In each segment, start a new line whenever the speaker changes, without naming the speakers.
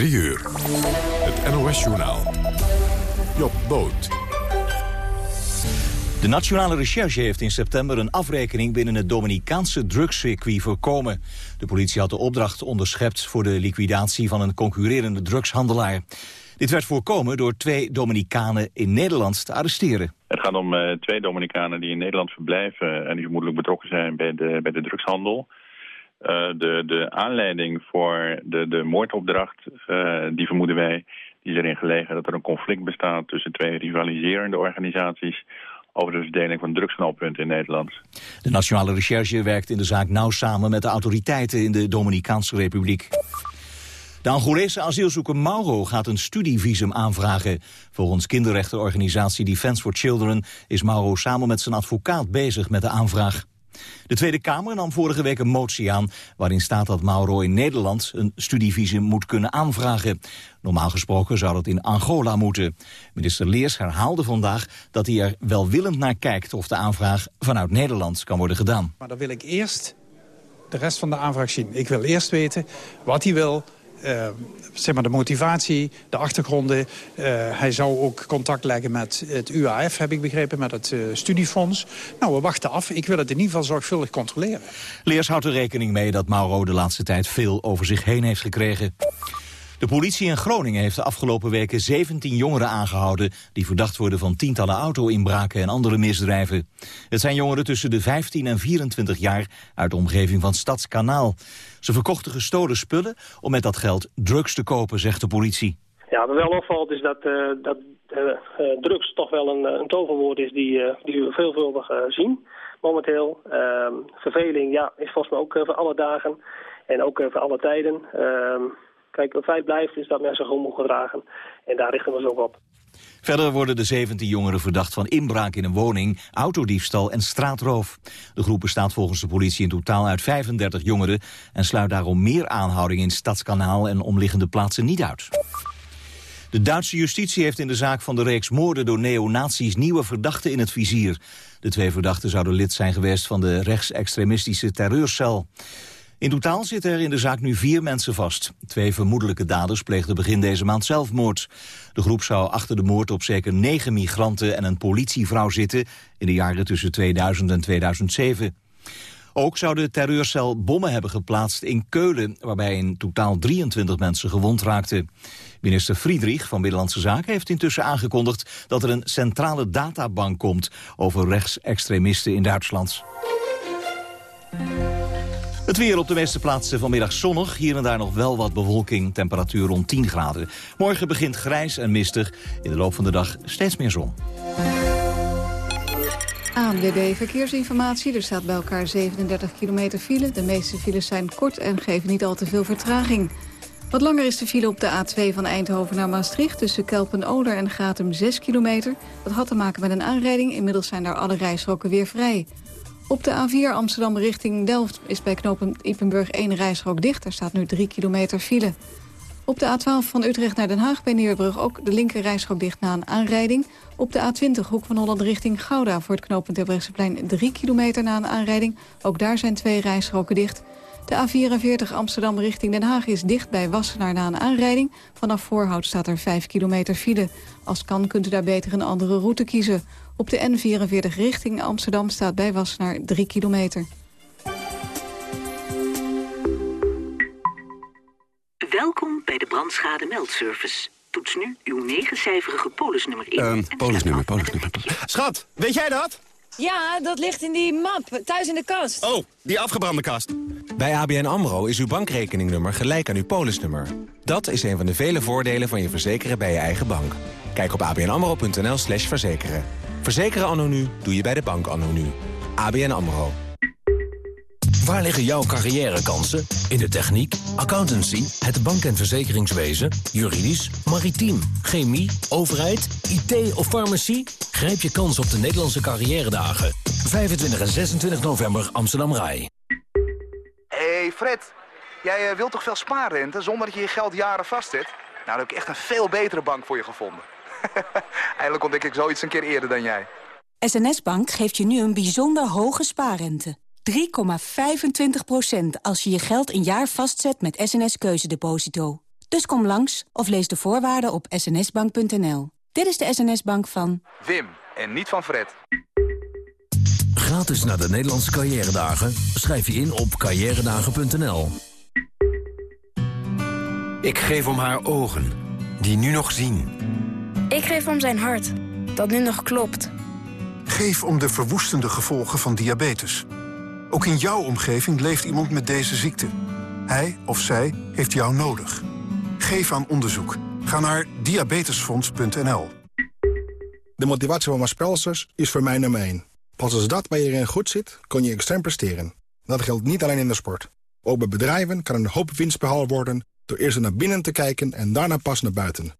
3 uur. Het NOS-journaal. Job Boot.
De Nationale Recherche heeft in september een afrekening binnen het Dominicaanse drugscircuit voorkomen. De politie had de opdracht onderschept voor de liquidatie van een concurrerende drugshandelaar. Dit werd voorkomen door twee Dominicanen in Nederland te arresteren.
Het gaat om uh, twee Dominicanen die in Nederland verblijven en die vermoedelijk betrokken zijn bij de, bij de drugshandel. Uh, de, de aanleiding voor de, de moordopdracht, uh, die vermoeden wij, die is erin gelegen dat er een conflict bestaat tussen twee rivaliserende organisaties over de verdeling van drugsknalpunten in Nederland.
De Nationale Recherche werkt in de zaak nauw samen met de autoriteiten in de Dominicaanse Republiek. De Angolese asielzoeker Mauro gaat een studievisum aanvragen. Volgens kinderrechtenorganisatie Defence for Children is Mauro samen met zijn advocaat bezig met de aanvraag. De Tweede Kamer nam vorige week een motie aan... waarin staat dat Mauro in Nederland een studievisum moet kunnen aanvragen. Normaal gesproken zou dat in Angola moeten. Minister Leers herhaalde vandaag dat hij er welwillend naar kijkt... of de aanvraag vanuit Nederland kan worden gedaan.
Maar dan wil ik eerst de rest van de aanvraag zien. Ik wil eerst weten wat hij wil uh, zeg maar de motivatie, de achtergronden. Uh, hij zou ook contact leggen met het UAF, heb ik begrepen, met het uh, studiefonds. Nou, we wachten af. Ik wil het in ieder geval zorgvuldig controleren.
Leers houdt er rekening mee dat Mauro de laatste tijd veel over zich heen heeft gekregen. De politie in Groningen heeft de afgelopen weken 17 jongeren aangehouden... die verdacht worden van tientallen auto-inbraken en andere misdrijven. Het zijn jongeren tussen de 15 en 24 jaar uit de omgeving van Stadskanaal. Ze verkochten gestolen spullen om met dat geld drugs te kopen, zegt de politie.
Ja, wat wel opvalt is dat, uh, dat uh, drugs toch wel een, een toverwoord is die, die we veelvuldig zien momenteel. Ehm, verveling ja, is volgens mij ook voor alle dagen en ook voor alle tijden. Kijk, het feit blijft is dat mensen gewoon moeten gedragen. En daar richten we ze ook op.
Verder worden de 17 jongeren verdacht van inbraak in een woning, autodiefstal en straatroof. De groep bestaat volgens de politie in totaal uit 35 jongeren... en sluit daarom meer aanhoudingen in Stadskanaal en omliggende plaatsen niet uit. De Duitse justitie heeft in de zaak van de reeks moorden door neonazies nieuwe verdachten in het vizier. De twee verdachten zouden lid zijn geweest van de rechtsextremistische terreurcel. In totaal zitten er in de zaak nu vier mensen vast. Twee vermoedelijke daders pleegden begin deze maand zelfmoord. De groep zou achter de moord op zeker negen migranten en een politievrouw zitten... in de jaren tussen 2000 en 2007. Ook zou de terreurcel bommen hebben geplaatst in Keulen... waarbij in totaal 23 mensen gewond raakten. Minister Friedrich van Binnenlandse Zaken heeft intussen aangekondigd... dat er een centrale databank komt over rechtsextremisten in Duitsland. Het weer op de meeste plaatsen vanmiddag zonnig. Hier en daar nog wel wat bewolking. Temperatuur rond 10 graden. Morgen begint grijs en mistig. In de loop van de dag steeds meer zon.
ANWB Verkeersinformatie. Er staat bij elkaar 37 kilometer file. De meeste files zijn kort en geven niet al te veel vertraging. Wat langer is de file op de A2 van Eindhoven naar Maastricht... tussen Kelpen-Oler en Gatum 6 kilometer. Dat had te maken met een aanrijding. Inmiddels zijn daar alle rijstroken weer vrij. Op de A4 Amsterdam richting Delft is bij knooppunt Ippenburg één rijstrook dicht. Er staat nu 3 kilometer file. Op de A12 van Utrecht naar Den Haag bij Neerbrug ook de linker rijstrook dicht na een aanrijding. Op de A20 Hoek van Holland richting Gouda voor het knooppunt Terbrechtseplein 3 kilometer na een aanrijding. Ook daar zijn twee rijstroken dicht. De A44 Amsterdam richting Den Haag is dicht bij Wassenaar na een aanrijding. Vanaf Voorhout staat er 5 kilometer file. Als kan kunt u daar beter een andere route kiezen. Op de N44 richting Amsterdam staat bij Wassenaar 3 kilometer.
Welkom bij de brandschade meldservice. Toets nu uw negencijferige polisnummer in.
Uh, polisnummer, polisnummer. Schat, weet jij dat?
Ja, dat ligt in die map, thuis in de kast.
Oh, die afgebrande kast.
Bij ABN AMRO is uw bankrekeningnummer gelijk aan uw polisnummer. Dat is een van de vele voordelen van je verzekeren bij je eigen bank. Kijk op abnamro.nl slash verzekeren. Verzekeren anno nu doe je bij de bank anno nu. ABN AMRO.
Waar liggen jouw carrièrekansen? In de techniek, accountancy, het bank- en verzekeringswezen, juridisch, maritiem, chemie, overheid, IT of farmacie? Grijp je kans op de Nederlandse carrière dagen. 25 en 26 november Amsterdam Rai.
Hey Fred, jij uh, wilt toch veel spaarrente zonder dat je je geld jaren vastzet? Nou, dan heb ik echt een veel betere bank voor je gevonden. Eindelijk ontdek ik zoiets een keer eerder dan jij.
SNS Bank geeft je nu een bijzonder hoge spaarrente. 3,25% als je je geld een jaar vastzet met SNS Keuzedeposito. Dus kom langs of lees de voorwaarden op snsbank.nl. Dit is de SNS-bank van...
Wim, en niet van Fred.
Gratis naar de Nederlandse carrière dagen? Schrijf je in op carrièredagen.nl.
Ik geef om haar ogen, die nu nog zien.
Ik geef om zijn hart, dat nu nog klopt.
Geef om de verwoestende gevolgen van diabetes. Ook in jouw omgeving leeft iemand met deze ziekte. Hij of zij heeft jou nodig. Geef aan onderzoek. Ga naar diabetesfonds.nl.
De motivatie van mijn spelsers is voor mij nummer 1. Pas als dat bij iedereen goed zit, kun je extern presteren. Dat geldt niet alleen in de sport. Ook bij bedrijven kan een hoop winst behaald worden... door eerst naar binnen te kijken en daarna pas naar buiten.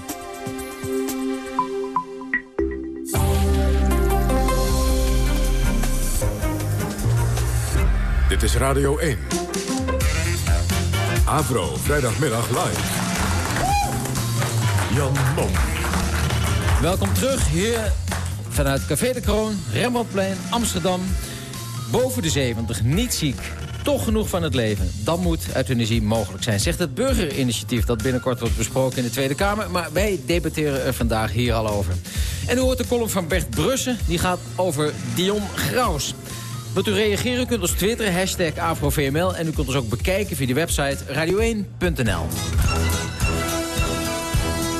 Dit is Radio 1. Avro, vrijdagmiddag live. Jan Mom.
Welkom terug hier vanuit Café de Kroon, Rembrandtplein, Amsterdam. Boven de 70, niet ziek, toch genoeg van het leven. Dan moet euthanasie mogelijk zijn, zegt het burgerinitiatief... dat binnenkort wordt besproken in de Tweede Kamer. Maar wij debatteren er vandaag hier al over. En u hoort de column van Bert Brussen, die gaat over Dion Graus. Wilt u reageren, u kunt ons twitteren, hashtag AfroVML... en u kunt ons ook bekijken via de website radio1.nl.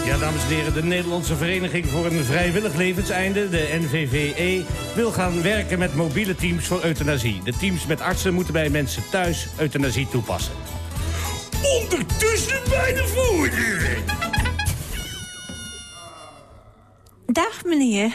Ja, dames en heren, de Nederlandse Vereniging voor een Vrijwillig Levenseinde, de NVVE, wil gaan werken met mobiele teams voor euthanasie. De teams met artsen moeten bij mensen thuis euthanasie toepassen. Ondertussen bij de voordeur.
Dag, meneer.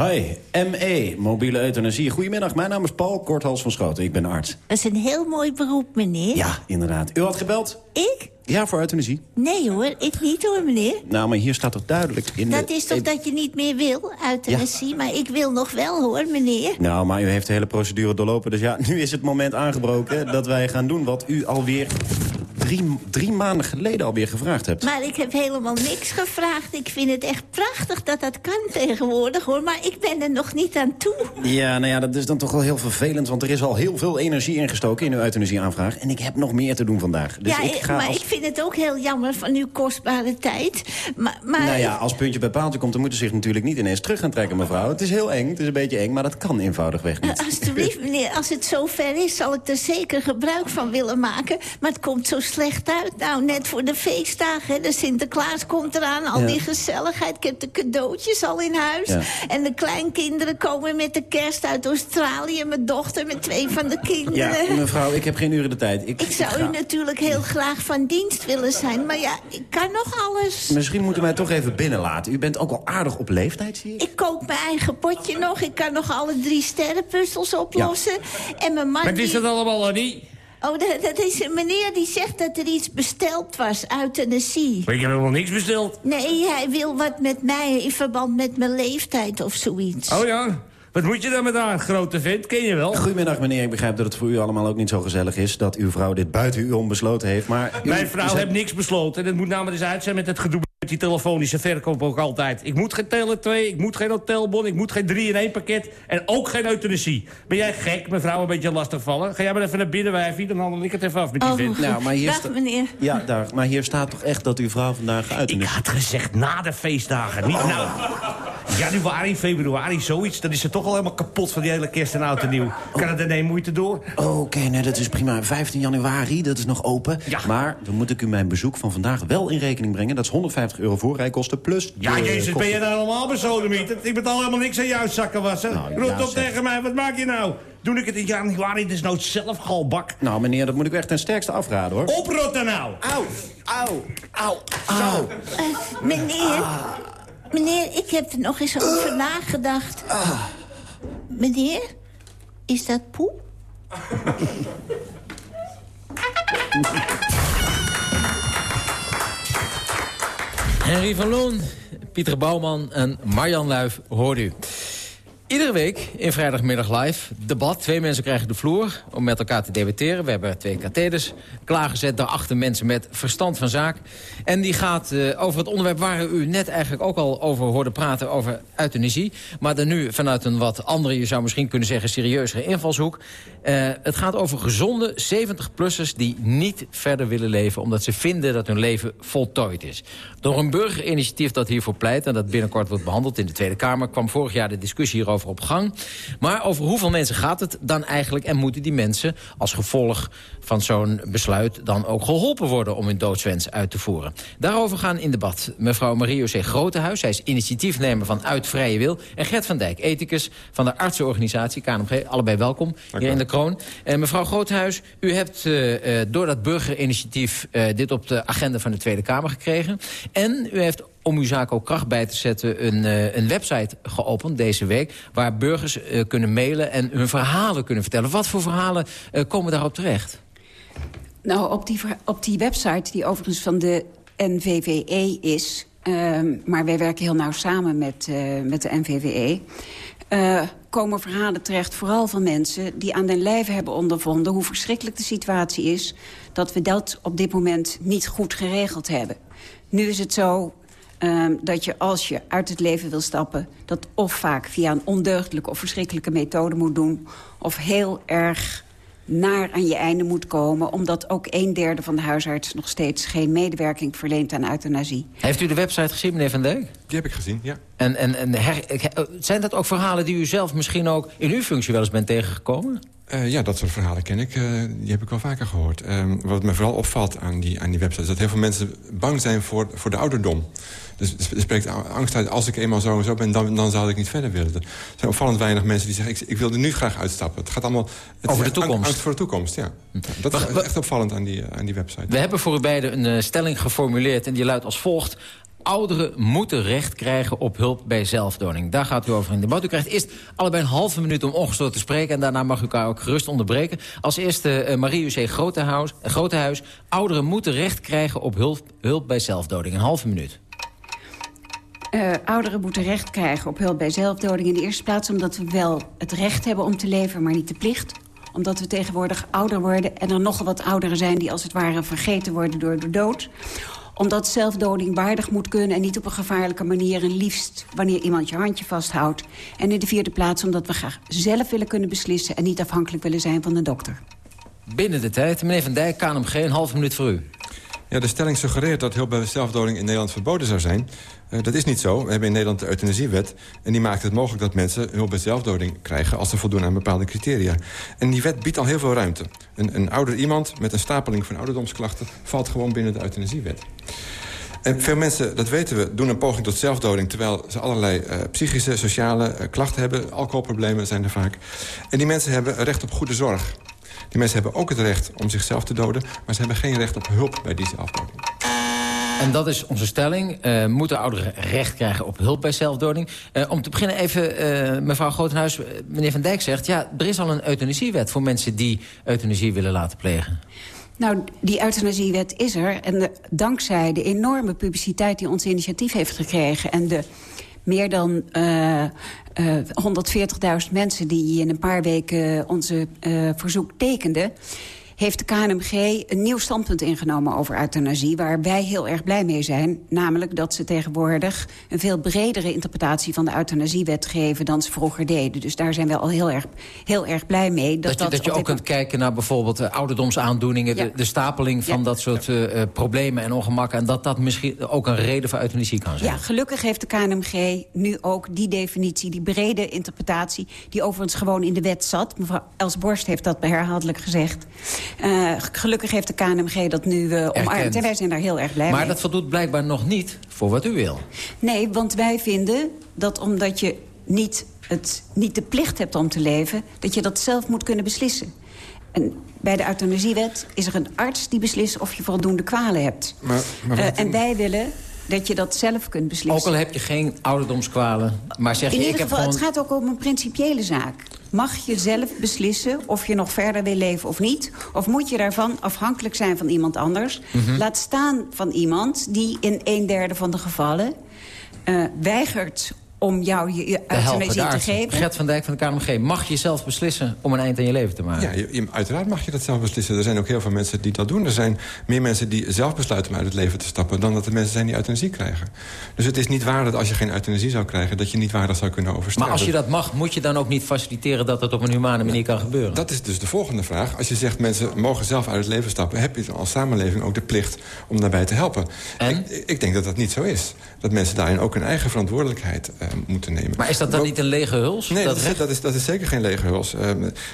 Hi, ME, mobiele euthanasie. Goedemiddag, mijn naam is Paul Korthals van Schoten. Ik ben arts.
Dat is een heel mooi beroep, meneer.
Ja, inderdaad. U had gebeld?
Ik?
Ja, voor euthanasie.
Nee hoor, ik niet hoor, meneer.
Nou, maar hier staat toch duidelijk in
Dat
de...
is toch dat je niet meer wil, euthanasie? Maar ik wil nog wel hoor, meneer.
Nou, maar u heeft de hele procedure doorlopen. Dus ja, nu is het moment aangebroken dat wij gaan doen wat u alweer drie, drie maanden geleden alweer gevraagd hebt.
Maar ik heb helemaal niks gevraagd. Ik vind het echt prachtig dat dat kan tegenwoordig, hoor. Maar ik ben er nog niet aan toe.
Ja, nou ja, dat is dan toch wel heel vervelend... want er is al heel veel energie ingestoken in uw euthanasieaanvraag... en ik heb nog meer te doen vandaag. Dus
ja,
ik ga
maar
als...
ik vind het ook heel jammer van uw kostbare tijd. Maar, maar...
Nou ja, als puntje bij paaltje komt... dan moet u zich natuurlijk niet ineens terug gaan trekken, mevrouw. Het is heel eng, het is een beetje eng, maar dat kan eenvoudigweg niet.
Uh, alsjeblieft, meneer, als het zo ver is... zal ik er zeker gebruik van willen maken. Maar het komt zo slecht uit. Nou, net voor de feestdagen, hè. de Sinterklaas komt eraan. Al
Ja.
die gezelligheid. Ik heb de cadeautjes al in huis.
Ja.
En de kleinkinderen komen met de kerst uit Australië. Mijn dochter met twee van de kinderen.
Ja, mevrouw, ik heb geen uren de tijd. Ik,
Ik zou
ga-
u natuurlijk heel graag van dienst willen zijn. Maar ja, ik kan nog alles.
Misschien moet u mij toch even binnenlaten. U bent ook al aardig op leeftijd, zie ik.
Ik kook mijn eigen potje nog. Ik kan nog alle drie sterrenpuzzels oplossen. En mijn man...
Wat is dat allemaal, Annie?
Oh, dat, dat is een meneer die zegt dat er iets besteld was, euthanasie.
Ik heb helemaal niks besteld.
Nee, hij wil wat met mij in verband met mijn leeftijd of zoiets.
Oh ja? Wat moet je dan met haar, grote vent? Ken je wel?
Goedemiddag, meneer. Ik begrijp dat het voor u allemaal ook niet zo gezellig is... dat uw vrouw dit buiten u om besloten heeft, maar... u-
Mijn vrouw
u zei-
heeft niks besloten. En het moet namelijk eens uit zijn met het gedoe met die telefonische verkoop ook altijd. Ik moet geen Tele 2, ik moet geen hotelbon, ik moet geen 3-in-1 pakket... en ook geen euthanasie. Ben jij gek, mevrouw, een beetje lastig vallen? Ga jij maar even naar binnen, wijfie, dan handel ik het even af met die
Oh,
vent.
Nou, maar hier
Dag, meneer.
Ja, daar. Maar hier staat toch echt dat uw vrouw vandaag uit
Ik had gezegd na de feestdagen, niet nou. Januari, februari, zoiets. Dan is ze toch al helemaal kapot van die hele kerst en oud en nieuw. Kan het in één moeite door?
Oké, nee, dat is prima. 15 januari, dat is nog open. Maar dan moet ik u mijn bezoek van vandaag wel in rekening brengen. Dat is 150 euro voorrijkosten plus...
Ja, jezus, ben je nou allemaal besodemieterd? Ik betaal helemaal niks aan jouw zakken wassen.
Nou,
Roep
ja,
op
zeg.
tegen mij, wat maak je nou? Doe ik het in januari desnoods zelf, galbak?
Nou, meneer, dat moet ik echt ten sterkste afraden, hoor.
Oprotten nou!
Auw, auw, auw, auw.
Eh, meneer, meneer, ik heb er nog eens over nagedacht. Meneer, is dat poep?
Henry van Loon, Pieter Bouwman en Marjan Luif hoort u. Iedere week in vrijdagmiddag live debat. Twee mensen krijgen de vloer om met elkaar te debatteren. We hebben twee katheders klaargezet. Daarachter mensen met verstand van zaak. En die gaat uh, over het onderwerp waar u net eigenlijk ook al over hoorde praten... over euthanasie. Maar dan nu vanuit een wat andere, je zou misschien kunnen zeggen... serieuzere invalshoek. Uh, het gaat over gezonde 70-plussers die niet verder willen leven... omdat ze vinden dat hun leven voltooid is. Door een burgerinitiatief dat hiervoor pleit... en dat binnenkort wordt behandeld in de Tweede Kamer... kwam vorig jaar de discussie hierover over op gang. Maar over hoeveel mensen gaat het dan eigenlijk... en moeten die mensen als gevolg van zo'n besluit... dan ook geholpen worden om hun doodswens uit te voeren? Daarover gaan in debat mevrouw Marie-José Grotehuis. Zij is initiatiefnemer van Uit Vrije Wil. En Gert van Dijk, ethicus van de artsenorganisatie KNMG. Allebei welkom hier in de kroon. En mevrouw Grotehuis, u hebt uh, door dat burgerinitiatief... Uh, dit op de agenda van de Tweede Kamer gekregen. En u heeft om uw zaak ook kracht bij te zetten... een, uh, een website geopend deze week... waar burgers uh, kunnen mailen en hun verhalen kunnen vertellen. Wat voor verhalen uh, komen daarop terecht?
Nou, op die, op die website, die overigens van de NVVE is... maar wij werken heel nauw samen met, met de NVVE... komen verhalen terecht, vooral van mensen die aan den lijve hebben ondervonden... hoe verschrikkelijk de situatie is, dat we dat op dit moment niet goed geregeld hebben. Nu is het zo Um, dat je als je uit het leven wil stappen... dat of vaak via een ondeugdelijke of verschrikkelijke methode moet doen... of heel erg naar aan je einde moet komen... omdat ook een derde van de huisartsen nog steeds geen medewerking verleent aan euthanasie.
Heeft u de website gezien, meneer Van Dijk?
Die heb ik gezien, ja.
En, en, en her, zijn dat ook verhalen die u zelf misschien ook in uw functie wel eens bent tegengekomen?
Uh, ja, dat soort verhalen ken ik. Uh, die heb ik wel vaker gehoord. Uh, wat me vooral opvalt aan die, aan die website... is dat heel veel mensen bang zijn voor, voor de ouderdom. Dus er spreekt angst uit, als ik eenmaal zo en zo ben... dan, dan zou ik niet verder willen. Er zijn opvallend weinig mensen die zeggen... ik, ik wil er nu graag uitstappen. Het gaat allemaal... Het
Over de toekomst?
Angst voor de toekomst, ja. Dat is echt opvallend aan die, aan die website.
We hebben voor u beiden een stelling geformuleerd... en die luidt als volgt ouderen moeten recht krijgen op hulp bij zelfdoding. Daar gaat u over in debat. U krijgt eerst allebei een halve minuut om ongestoord te spreken... en daarna mag u elkaar ook gerust onderbreken. Als eerste uh, Marie-José Grotehuis, Grotehuis. Ouderen moeten recht krijgen op hulp, hulp bij zelfdoding. Een halve minuut.
Uh, ouderen moeten recht krijgen op hulp bij zelfdoding in de eerste plaats... omdat we wel het recht hebben om te leven, maar niet de plicht omdat we tegenwoordig ouder worden... en er nogal wat ouderen zijn die als het ware vergeten worden door de dood omdat zelfdoding waardig moet kunnen... en niet op een gevaarlijke manier en liefst wanneer iemand je handje vasthoudt. En in de vierde plaats omdat we graag zelf willen kunnen beslissen... en niet afhankelijk willen zijn van de dokter.
Binnen de tijd. Meneer Van Dijk, KNMG, een half minuut voor u.
Ja, de stelling suggereert dat hulp bij zelfdoding in Nederland verboden zou zijn. Uh, dat is niet zo. We hebben in Nederland de euthanasiewet. En die maakt het mogelijk dat mensen hulp bij zelfdoding krijgen... als ze voldoen aan bepaalde criteria. En die wet biedt al heel veel ruimte. Een, een ouder iemand met een stapeling van ouderdomsklachten... valt gewoon binnen de euthanasiewet. En veel mensen, dat weten we, doen een poging tot zelfdoding... terwijl ze allerlei uh, psychische, sociale uh, klachten hebben. Alcoholproblemen zijn er vaak. En die mensen hebben recht op goede zorg. Die mensen hebben ook het recht om zichzelf te doden... maar ze hebben geen recht op hulp bij die zelfdoding.
En dat is onze stelling. Uh, moeten ouderen recht krijgen op hulp bij zelfdoding? Uh, om te beginnen even, uh, mevrouw Grotenhuis, meneer Van Dijk zegt... ja, er is al een euthanasiewet voor mensen die euthanasie willen laten plegen.
Nou, die euthanasiewet is er. En de, dankzij de enorme publiciteit die ons initiatief heeft gekregen... en de meer dan uh, uh, 140.000 mensen die in een paar weken onze uh, verzoek tekenden heeft de KNMG een nieuw standpunt ingenomen over euthanasie... waar wij heel erg blij mee zijn. Namelijk dat ze tegenwoordig een veel bredere interpretatie... van de euthanasiewet geven dan ze vroeger deden. Dus daar zijn we al heel erg, heel erg blij mee.
Dat, dat je, dat je ook kunt kijken naar bijvoorbeeld uh, ouderdomsaandoeningen... Ja. De, de, stapeling van ja. dat soort uh, problemen en ongemakken... en dat dat misschien ook een reden voor euthanasie kan zijn.
Ja, gelukkig heeft de KNMG nu ook die definitie... die brede interpretatie, die overigens gewoon in de wet zat. Mevrouw Els Borst heeft dat herhaaldelijk gezegd... Uh, gelukkig heeft de KNMG dat nu uh, omarmd. En wij zijn daar heel erg blij
maar
mee.
Maar dat voldoet blijkbaar nog niet voor wat u wil.
Nee, want wij vinden dat omdat je niet, het, niet de plicht hebt om te leven... dat je dat zelf moet kunnen beslissen. En bij de euthanasiewet is er een arts die beslist of je voldoende kwalen hebt.
Maar, maar
uh, en wij willen dat je dat zelf kunt beslissen.
Ook al heb je geen ouderdomskwalen, maar zeg je...
In ieder
ik
geval,
heb
het gaat ook om een principiële zaak. Mag je zelf beslissen of je nog verder wil leven of niet? Of moet je daarvan afhankelijk zijn van iemand anders?
Mhm.
Mm -hmm. Laat staan van iemand die in een derde van de gevallen... eh, weigert om jou je euthanasie te geven...
Gert van Dijk van de KNMG. Mag je zelf beslissen om een eind aan je leven te maken?
Ja, je- uiteraard mag je dat zelf beslissen. Er zijn ook heel veel mensen die dat doen. Er zijn meer mensen die zelf besluiten om uit het leven te stappen... dan dat er mensen zijn die euthanasie krijgen. Dus het is niet waar dat als je geen euthanasie zou krijgen... dat je niet waardig zou kunnen oversterven.
Maar als je dat mag, moet je dan ook niet faciliteren... dat het op een humane manier kan gebeuren?
Dat is dus de volgende vraag. Als je zegt mensen mogen zelf uit het leven stappen... heb je dan als samenleving ook de plicht om daarbij te helpen. Ik, ik denk dat dat niet zo is. Dat mensen daarin ook hun eigen verantwoordelijkheid eh, moeten nemen.
Maar is dat dan niet een lege huls?
Nee, dat, is, dat, is, dat is zeker geen lege huls. Eh,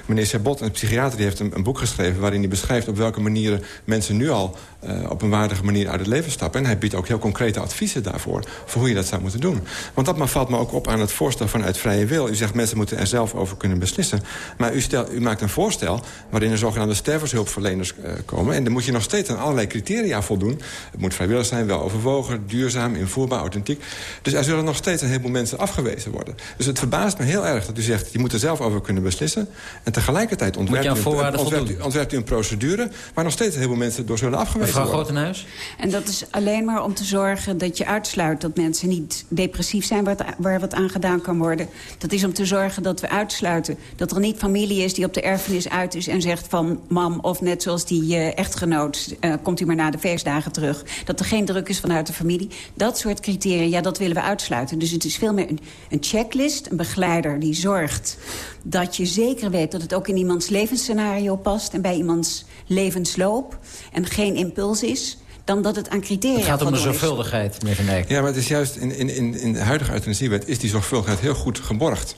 meneer Sabot, een psychiater, die heeft een, een boek geschreven... waarin hij beschrijft op welke manieren mensen nu al... eh, op een waardige manier uit het leven stappen. En hij biedt ook heel concrete adviezen daarvoor... voor hoe je dat zou moeten doen. Want dat valt me ook op aan het voorstel vanuit vrije wil. U zegt mensen moeten er zelf over kunnen beslissen. Maar u, stel, u maakt een voorstel waarin er zogenaamde stervenshulpverleners eh, komen. En dan moet je nog steeds aan allerlei criteria voldoen. Het moet vrijwillig zijn, wel overwogen, duurzaam, invoerbaar, authentiek. Dus er zullen nog steeds een heleboel mensen afgewezen worden. Dus het verbaast me heel erg dat u zegt... je moet er zelf over kunnen beslissen. En tegelijkertijd ontwerpt, u, een,
voorwaarden
ontwerpt, u,
voldoen.
ontwerpt u een procedure... waar nog steeds een heleboel mensen door zullen afgewezen
Mevrouw
worden.
Grotenhuis?
En dat is alleen maar om te zorgen dat je uitsluit... dat mensen niet depressief zijn waar, waar wat aan gedaan kan worden. Dat is om te zorgen dat we uitsluiten... dat er niet familie is die op de erfenis uit is en zegt van... mam, of net zoals die eh, echtgenoot, eh, komt u maar na de feestdagen terug. Dat er geen druk is vanuit de familie. Dat soort criteria, ja, dat willen we uitsluiten. Dus het is veel meer een, een checklist, een begeleider die zorgt... dat je zeker weet dat het ook in iemands levensscenario past... en bij iemands levensloop en geen impuls is dan dat het aan criteria
Het gaat om de zorgvuldigheid, meneer Van Dijk.
Ja, maar het is juist in, in, in, in de huidige euthanasiewet... is die zorgvuldigheid heel goed geborgd.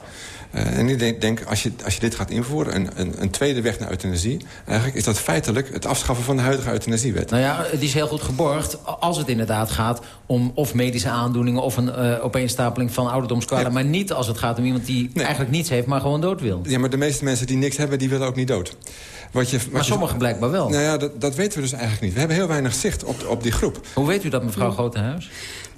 Eh, en ik denk, denk als, je, als je dit gaat invoeren, een, een, een tweede weg naar euthanasie... eigenlijk is dat feitelijk het afschaffen van de huidige euthanasiewet.
Nou ja, het is heel goed geborgd als het inderdaad gaat om of medische aandoeningen... of een eh, opeenstapeling van ouderdomskwalen. Maar niet als het gaat om iemand die eigenlijk niets heeft, maar gewoon dood wil.
Ja, maar de meeste mensen die niks hebben, die willen ook niet dood. Wat je, wat
Maar sommigen blijkbaar wel.
Nou ja, dat, dat weten we dus eigenlijk niet. We hebben heel weinig zicht op, op die groep.
Hoe weet u dat, mevrouw Grotenhuis?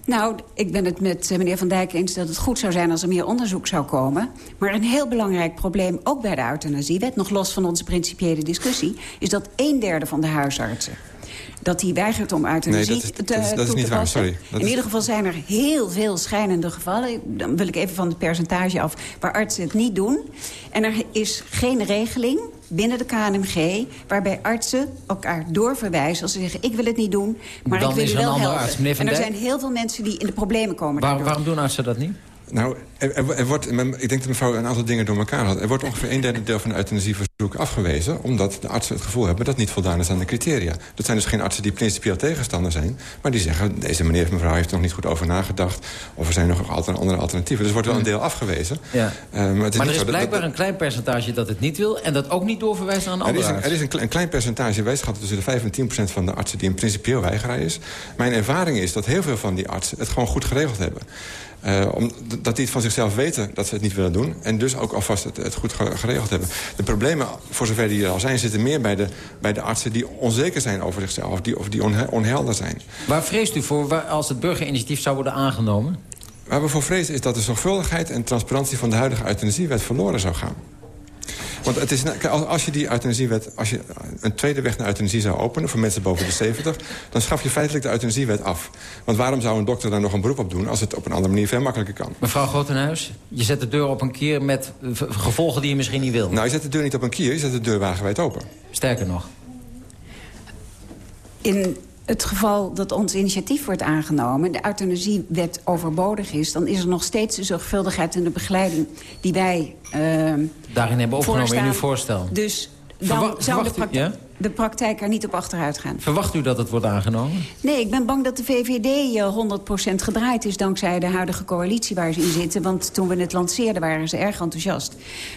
Nou, ik ben het met eh, meneer Van Dijk eens dat het goed zou zijn als er meer onderzoek zou komen. Maar een heel belangrijk probleem, ook bij de euthanasiewet... nog los van onze principiële discussie... is dat een derde van de huisartsen dat die weigert om euthanasie
Nee, dat is-
te,
dat is- dat is niet waar, sorry. Dat
In ieder geval zijn er heel veel schijnende gevallen. Dan wil ik even van het percentage af waar artsen het niet doen. En er is geen regeling binnen de KNMG... waarbij artsen elkaar doorverwijzen als ze zeggen... ik wil het niet doen, maar
Dan
ik wil
is
u wel helpen.
arts.
En er zijn heel veel mensen die in de problemen komen
Waar- waarom doen artsen dat niet?
Nou, er, er- er wordt, ik denk dat mevrouw een aantal dingen door elkaar had. Er wordt ongeveer een derde deel van de euthanasieverzoek afgewezen... omdat de artsen het gevoel hebben dat niet voldaan is aan de criteria. Dat zijn dus geen artsen die principieel tegenstander zijn... maar die zeggen, deze meneer of mevrouw heeft er nog niet goed over nagedacht... of er zijn nog andere alternatieven. Dus er wordt wel een deel afgewezen.
Ja.
Eh, maar
er is
dat- dat-
blijkbaar een klein percentage dat het niet wil... en dat ook niet doorverwijst naar een
Er
andere
is, een,
arts.
er is een klein percentage, wij schatten tussen de 5 en 10 procent van de artsen... die een principieel weigeraar is. Mijn ervaring is dat heel veel van die artsen het gewoon goed geregeld hebben. Eh, om, dat die het van zichzelf weten dat ze het niet willen doen... en dus ook alvast het, het goed ge- geregeld hebben. De problemen, voor zover die er al zijn... zitten meer bij de, bij de artsen die onzeker zijn over zichzelf... of die, of die onhe- onhelder zijn.
Waar vreest u voor waar- als het burgerinitiatief zou worden aangenomen?
Waar we voor vrezen is dat de zorgvuldigheid en transparantie... van de huidige euthanasiewet verloren zou gaan. Want het is, als- als je die euthanasiewet, als je een tweede weg naar euthanasie zou openen voor mensen boven de 70, dan schaf je feitelijk de euthanasiewet af. Want waarom zou een dokter daar nog een beroep op doen als het op een andere manier veel makkelijker kan?
Mevrouw Grotenhuis, je zet de deur op een keer met gevolgen die je misschien niet wil.
Nou, je zet de deur niet op een kier, je zet de deur wagenwijd open.
Sterker nog.
In het geval dat ons initiatief wordt aangenomen... de euthanasiewet overbodig is... dan is er nog steeds de zorgvuldigheid en de begeleiding... die wij ehm
Daarin hebben opgenomen in uw
voorstaan.
voorstel.
Dus dan
Verwa-
zou de,
verwacht u-
prakti-
ja?
De praktijk er niet op achteruit gaan.
Verwacht u dat het wordt aangenomen?
Nee, ik ben bang dat de VVD eh, 100% gedraaid is... dankzij de huidige coalitie waar ze in zitten. Want toen we het lanceerden waren ze erg enthousiast.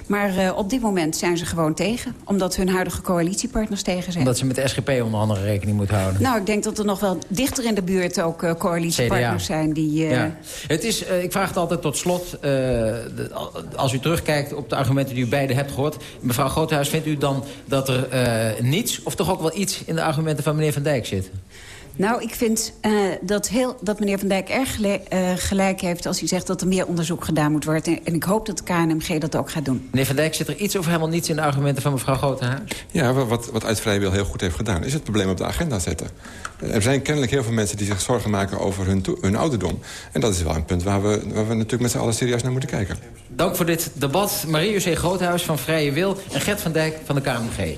Maar eh, op dit moment zijn ze gewoon tegen. Omdat hun huidige coalitiepartners tegen zijn.
Omdat ze met de SGP onder andere rekening moet houden.
Nou, ik denk dat er nog wel dichter in de buurt ook eh, coalitiepartners
CDA.
zijn... die eh,
Ja. Het is, eh, ik vraag het altijd tot slot. eh, de- als u terugkijkt op de argumenten die u beiden hebt gehoord... mevrouw Groothuis, vindt u dan dat er eh, niets... of toch ook wel iets in de argumenten van meneer Van Dijk zit?
Nou, ik vind uh, dat, heel, dat meneer Van Dijk erg gelijk, uh, gelijk heeft... als hij zegt dat er meer onderzoek gedaan moet worden. En ik hoop dat de KNMG dat ook gaat doen.
Meneer Van Dijk, zit er iets of helemaal niets in de argumenten van mevrouw Grotehuis?
Ja, wat, wat Uit Vrije Wil heel goed heeft gedaan... is het probleem op de agenda zetten. Er zijn kennelijk heel veel mensen die zich zorgen maken over hun, hun ouderdom. En dat is wel een punt waar we, waar we natuurlijk met z'n allen serieus naar moeten kijken.
Dank voor dit debat. Marie-José Groothuis van Vrije Wil en Gert van Dijk van de KMG.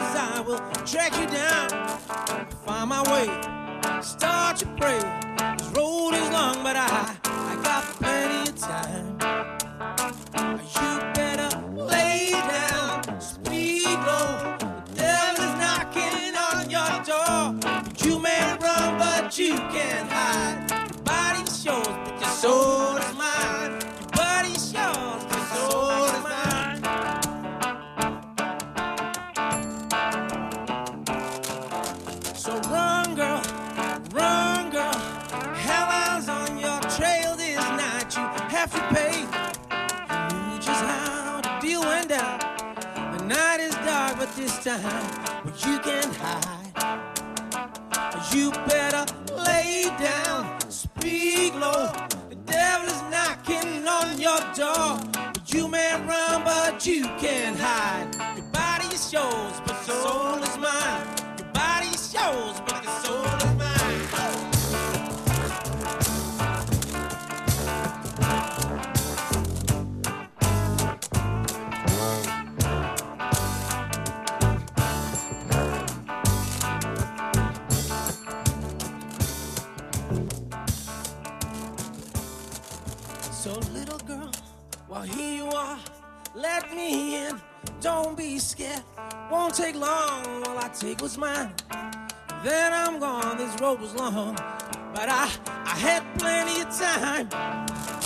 I will track you
down. Find my way, start to pray. This road is long, but I, I got plenty of time. this time where you can hide. You better lay down, speak low. The devil is knocking on your door. But you may run, but you can't hide. Your body is yours, but soul is mine. Your body is yours. Well, here you are. Let me in. Don't be scared. Won't take long. All I take was mine. Then I'm gone. This road was long, but I I had plenty of time.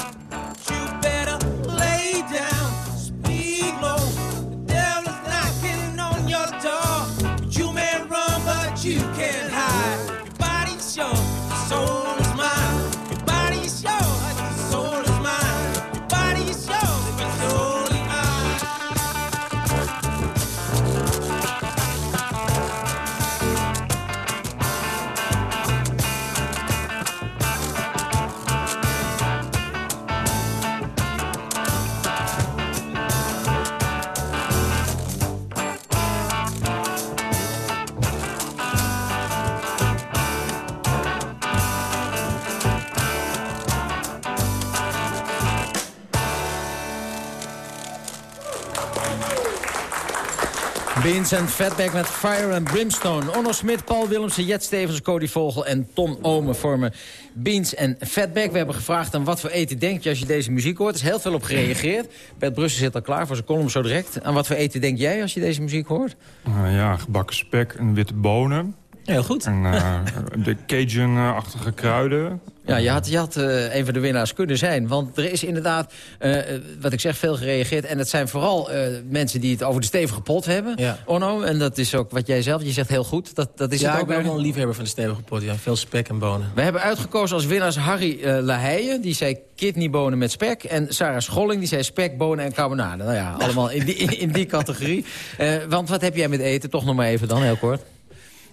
Vincent Fatback met Fire and Brimstone. Onno Smit, Paul Willemsen, Jet Stevens, Cody Vogel en Ton Omen vormen Beans en Fatback. We hebben gevraagd aan wat voor eten denk je als je deze muziek hoort. Er is heel veel op gereageerd. Bert Brussen zit al klaar voor zijn column zo direct. Aan wat voor eten denk jij als je deze muziek hoort?
Uh, ja, gebakken spek en witte bonen.
Heel goed.
En uh, de Cajun-achtige kruiden.
Ja, je had, je had uh, een van de winnaars kunnen zijn. Want er is inderdaad, uh, wat ik zeg, veel gereageerd. En het zijn vooral mensen die het over de stevige pot hebben.
Ja.
Onno, en dat is ook wat jij zelf, je zegt heel goed. Dat, dat is
ja,
het ook
ik ben wel een liefhebber van de stevige pot. Ja. Veel spek en bonen.
We hebben uitgekozen als winnaars Harry uh, Laheijen. Die zei kidneybonen met spek. En Sarah Scholling, die zei spek, bonen en carbonade. Nou ja, allemaal in die, in die categorie. Uh, want wat heb jij met eten? Toch nog maar even dan, heel kort.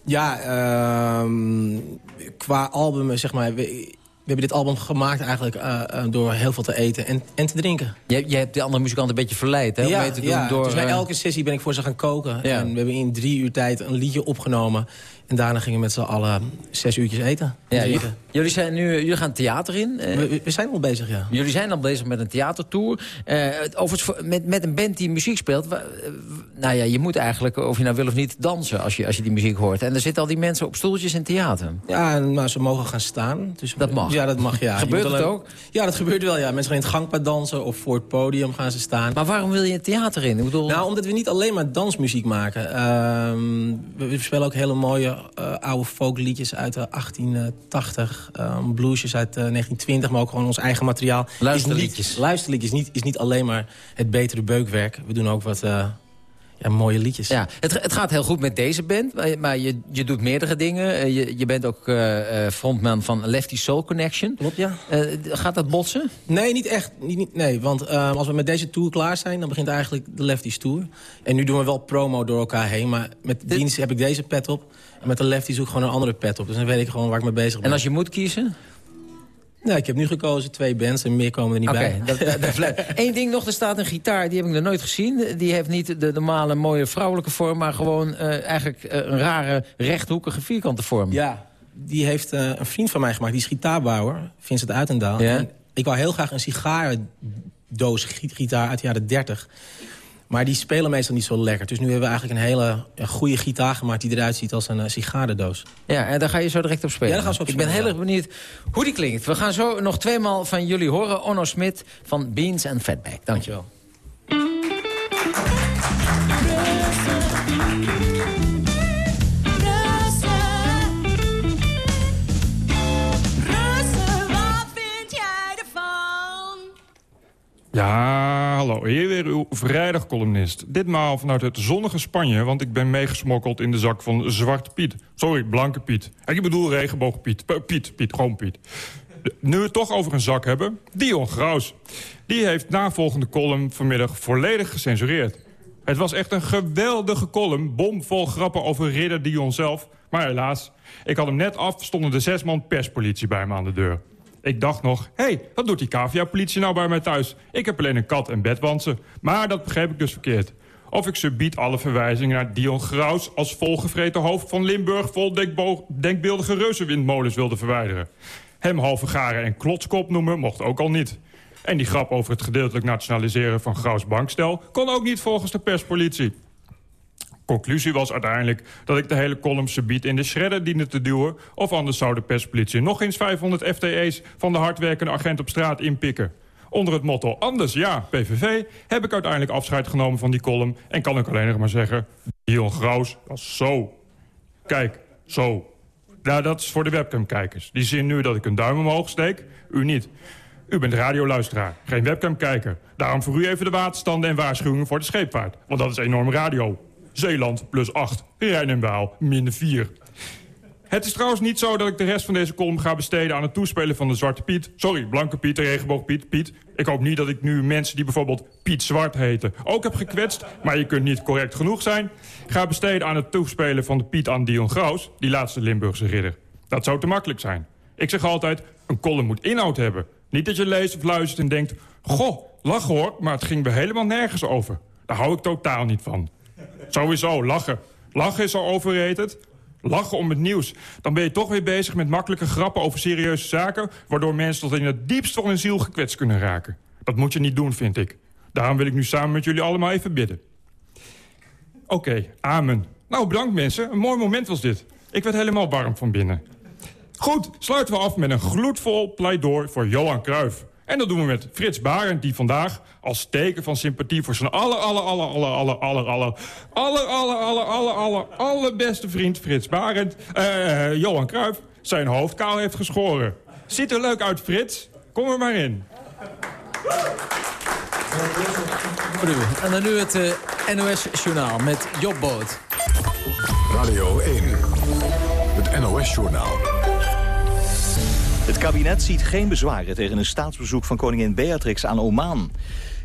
Ja, ehm, qua album, zeg maar... We, we hebben dit album gemaakt eigenlijk uh, uh, door heel veel te eten en, en te drinken.
Je, je hebt de andere muzikant een beetje verleid, hè? Om
ja,
mee te doen
ja.
door,
dus
uh...
elke sessie ben ik voor ze gaan koken.
Ja.
En we hebben in drie uur tijd een liedje opgenomen. En daarna gingen we met z'n allen zes uurtjes eten.
Ja, j-
eten.
jullie, zijn nu, jullie gaan theater in. eh,
We, we zijn al bezig, ja.
Jullie zijn al bezig met een theatertour. Overigens, voor- met, met een band die muziek speelt... nou ja, je moet eigenlijk, of je nou wil of niet, dansen als je, als je die muziek hoort. En er zitten al die mensen op stoeltjes in theater.
Ja, maar ze mogen gaan staan. Dus,
Dat mag?
Ja, dat mag, ja.
Gebeurt
alleen-
ook?
Ja, dat gebeurt wel, ja. Mensen gaan in het gangpad dansen of voor het podium gaan ze staan.
Maar waarom wil je het theater in? Ik bedoel...
Nou, omdat we niet alleen maar dansmuziek maken. Ehm, we spelen ook hele mooie eh, oude folkliedjes uit de 1880. ehm, bluesjes uit eh, 1920, maar ook gewoon ons eigen materiaal.
Luisterliedjes.
Is niet, luisterliedjes niet, is niet alleen maar het betere beukwerk. We doen ook wat eh, ja, mooie liedjes.
Ja, het, het gaat heel goed met deze band, maar, maar je, je doet meerdere dingen. Eh, Je, je bent ook eh, eh, frontman van Lefty Soul Connection.
Klopt, ja.
Gaat dat botsen?
Nee, niet echt. Niet, niet- nee, want als we met deze tour klaar zijn... dan begint eigenlijk de Lefties Tour. En nu doen we wel promo door elkaar heen. Maar met dienst heb ik deze pet op. En met de Lefties zoek ik gewoon een andere pet op. Dus dan weet ik gewoon waar ik mee bezig ben.
En als je moet kiezen?
Nee, ik heb nu gekozen twee bands en meer komen er niet bij.
Eén ding nog, er staat een gitaar, die heb ik nog nooit gezien. Die heeft niet de normale mooie vrouwelijke vorm... maar gewoon eh, eigenlijk eh, een rare rechthoekige vierkante vorm.
Ja, die heeft eh, een vriend van mij gemaakt. Die is gitaarbouwer, Vincent Uitendaal.
Ja?
En ik wou heel graag een sigarendoos gi- gitaar uit de jaren 30. Maar die spelen meestal niet zo lekker. Dus nu hebben we eigenlijk een hele ja, goede gitaar gemaakt... die eruit ziet als een uh, sigarendoos.
Ja, en daar ga je zo direct op spelen.
Ja, daar gaan we op
ik ben heel erg benieuwd hoe die klinkt. We gaan zo nog tweemaal van jullie horen. Onno Smit van Beans and Fatback. Dankjewel.
Ja, hallo. Hier weer uw vrijdagcolumnist. Ditmaal vanuit het zonnige Spanje, want ik ben meegesmokkeld in de zak van Zwarte Piet. Sorry, Blanke Piet. Ik bedoel regenboog Piet. Piet, Piet, gewoon Piet. Nu we het toch over een zak hebben, Dion Graus. Die heeft na volgende column vanmiddag volledig gecensureerd. Het was echt een geweldige column, bomvol grappen over ridder Dion zelf. Maar helaas, ik had hem net af, stonden de zesman perspolitie bij me aan de deur. Ik dacht nog, hé, hey, wat doet die cavia-politie nou bij mij thuis? Ik heb alleen een kat en bedwansen. Maar dat begreep ik dus verkeerd. Of ik subiet alle verwijzingen naar Dion Graus... als volgevreten hoofd van Limburg... vol denkbeeldige reuzenwindmolens wilde verwijderen. Hem halve garen en klotskop noemen mocht ook al niet. En die grap over het gedeeltelijk nationaliseren van Graus bankstel... kon ook niet volgens de perspolitie. Conclusie was uiteindelijk dat ik de hele column subiet in de shredder diende te duwen... of anders zou de perspolitie nog eens 500 FTE's van de hardwerkende agent op straat inpikken. Onder het motto anders ja, PVV, heb ik uiteindelijk afscheid genomen van die column... en kan ik alleen nog maar zeggen, Dion Graus was zo. Kijk, zo. Nou, dat is voor de webcamkijkers. Die zien nu dat ik een duim omhoog steek, u niet. U bent radioluisteraar, geen webcamkijker. Daarom voor u even de waterstanden en waarschuwingen voor de scheepvaart. Want dat is enorm radio. Zeeland plus 8, Rijn en Waal min 4. Het is trouwens niet zo dat ik de rest van deze column ga besteden... aan het toespelen van de Zwarte Piet. Sorry, Blanke Piet, Regenboog Piet, Piet. Ik hoop niet dat ik nu mensen die bijvoorbeeld Piet Zwart heten... ook heb gekwetst, maar je kunt niet correct genoeg zijn. Ga besteden aan het toespelen van de Piet aan Dion Graus... die laatste Limburgse ridder. Dat zou te makkelijk zijn. Ik zeg altijd, een column moet inhoud hebben. Niet dat je leest of luistert en denkt... Goh, lachen hoor, maar het ging er helemaal nergens over. Daar hou ik totaal niet van. Sowieso, lachen. Lachen is al overrated. Lachen om het nieuws. Dan ben je toch weer bezig met makkelijke grappen over serieuze zaken... waardoor mensen tot in het diepst van hun ziel gekwetst kunnen raken. Dat moet je niet doen, vind ik. Daarom wil ik nu samen met jullie allemaal even bidden. Oké, amen. Nou, bedankt mensen. Een mooi moment was dit. Ik werd helemaal warm van binnen. Goed, sluiten we af met een gloedvol pleidooi voor Johan Cruijff. En dat doen we met Frits Barend, die vandaag als teken van sympathie... voor zijn aller, aller, aller, aller, aller, aller, aller, aller, aller, aller, aller, aller, allerbeste vriend Frits Barend... eh, Johan Cruijff, zijn hoofd kaal heeft geschoren. Ziet er leuk uit, Frits. Kom er maar in.
En dan nu het eh, NOS Journaal met Job Boot.
Radio 1, het NOS-journaal.
Kabinet ziet geen bezwaren tegen een staatsbezoek van koningin Beatrix aan Oman.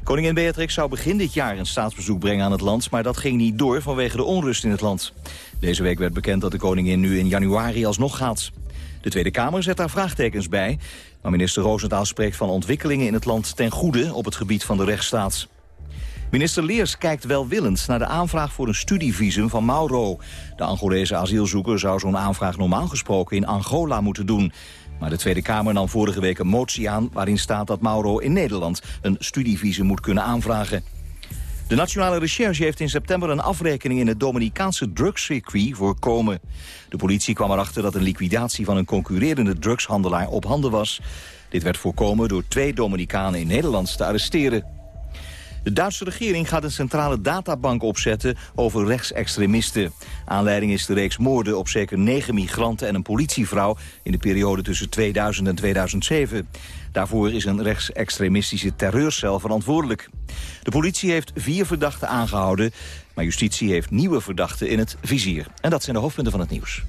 Koningin Beatrix zou begin dit jaar een staatsbezoek brengen aan het land... maar dat ging niet door vanwege de onrust in het land. Deze week werd bekend dat de koningin nu in januari alsnog gaat. De Tweede Kamer zet daar vraagtekens bij... maar minister Roosendaal spreekt van ontwikkelingen in het land ten goede... op het gebied van de rechtsstaat.
Minister Leers kijkt welwillend naar de aanvraag voor een studievisum van Mauro. De Angolese asielzoeker zou zo'n aanvraag normaal gesproken in Angola moeten doen. Maar de Tweede Kamer nam vorige week een motie aan... waarin staat dat Mauro in Nederland een studievisum moet kunnen aanvragen. De Nationale Recherche heeft in september een afrekening in het Dominicaanse drugscircuit voorkomen. De politie kwam erachter dat een liquidatie van een concurrerende drugshandelaar op handen was. Dit werd voorkomen door twee Dominicanen in Nederland te arresteren. De Duitse regering gaat een centrale databank opzetten over rechtsextremisten. Aanleiding is de reeks moorden op zeker negen migranten en een politievrouw... in de periode tussen 2000 en 2007. Daarvoor is een rechtsextremistische terreurcel verantwoordelijk. De politie heeft vier verdachten aangehouden... maar justitie heeft nieuwe verdachten in het vizier. En dat zijn de hoofdpunten van het nieuws.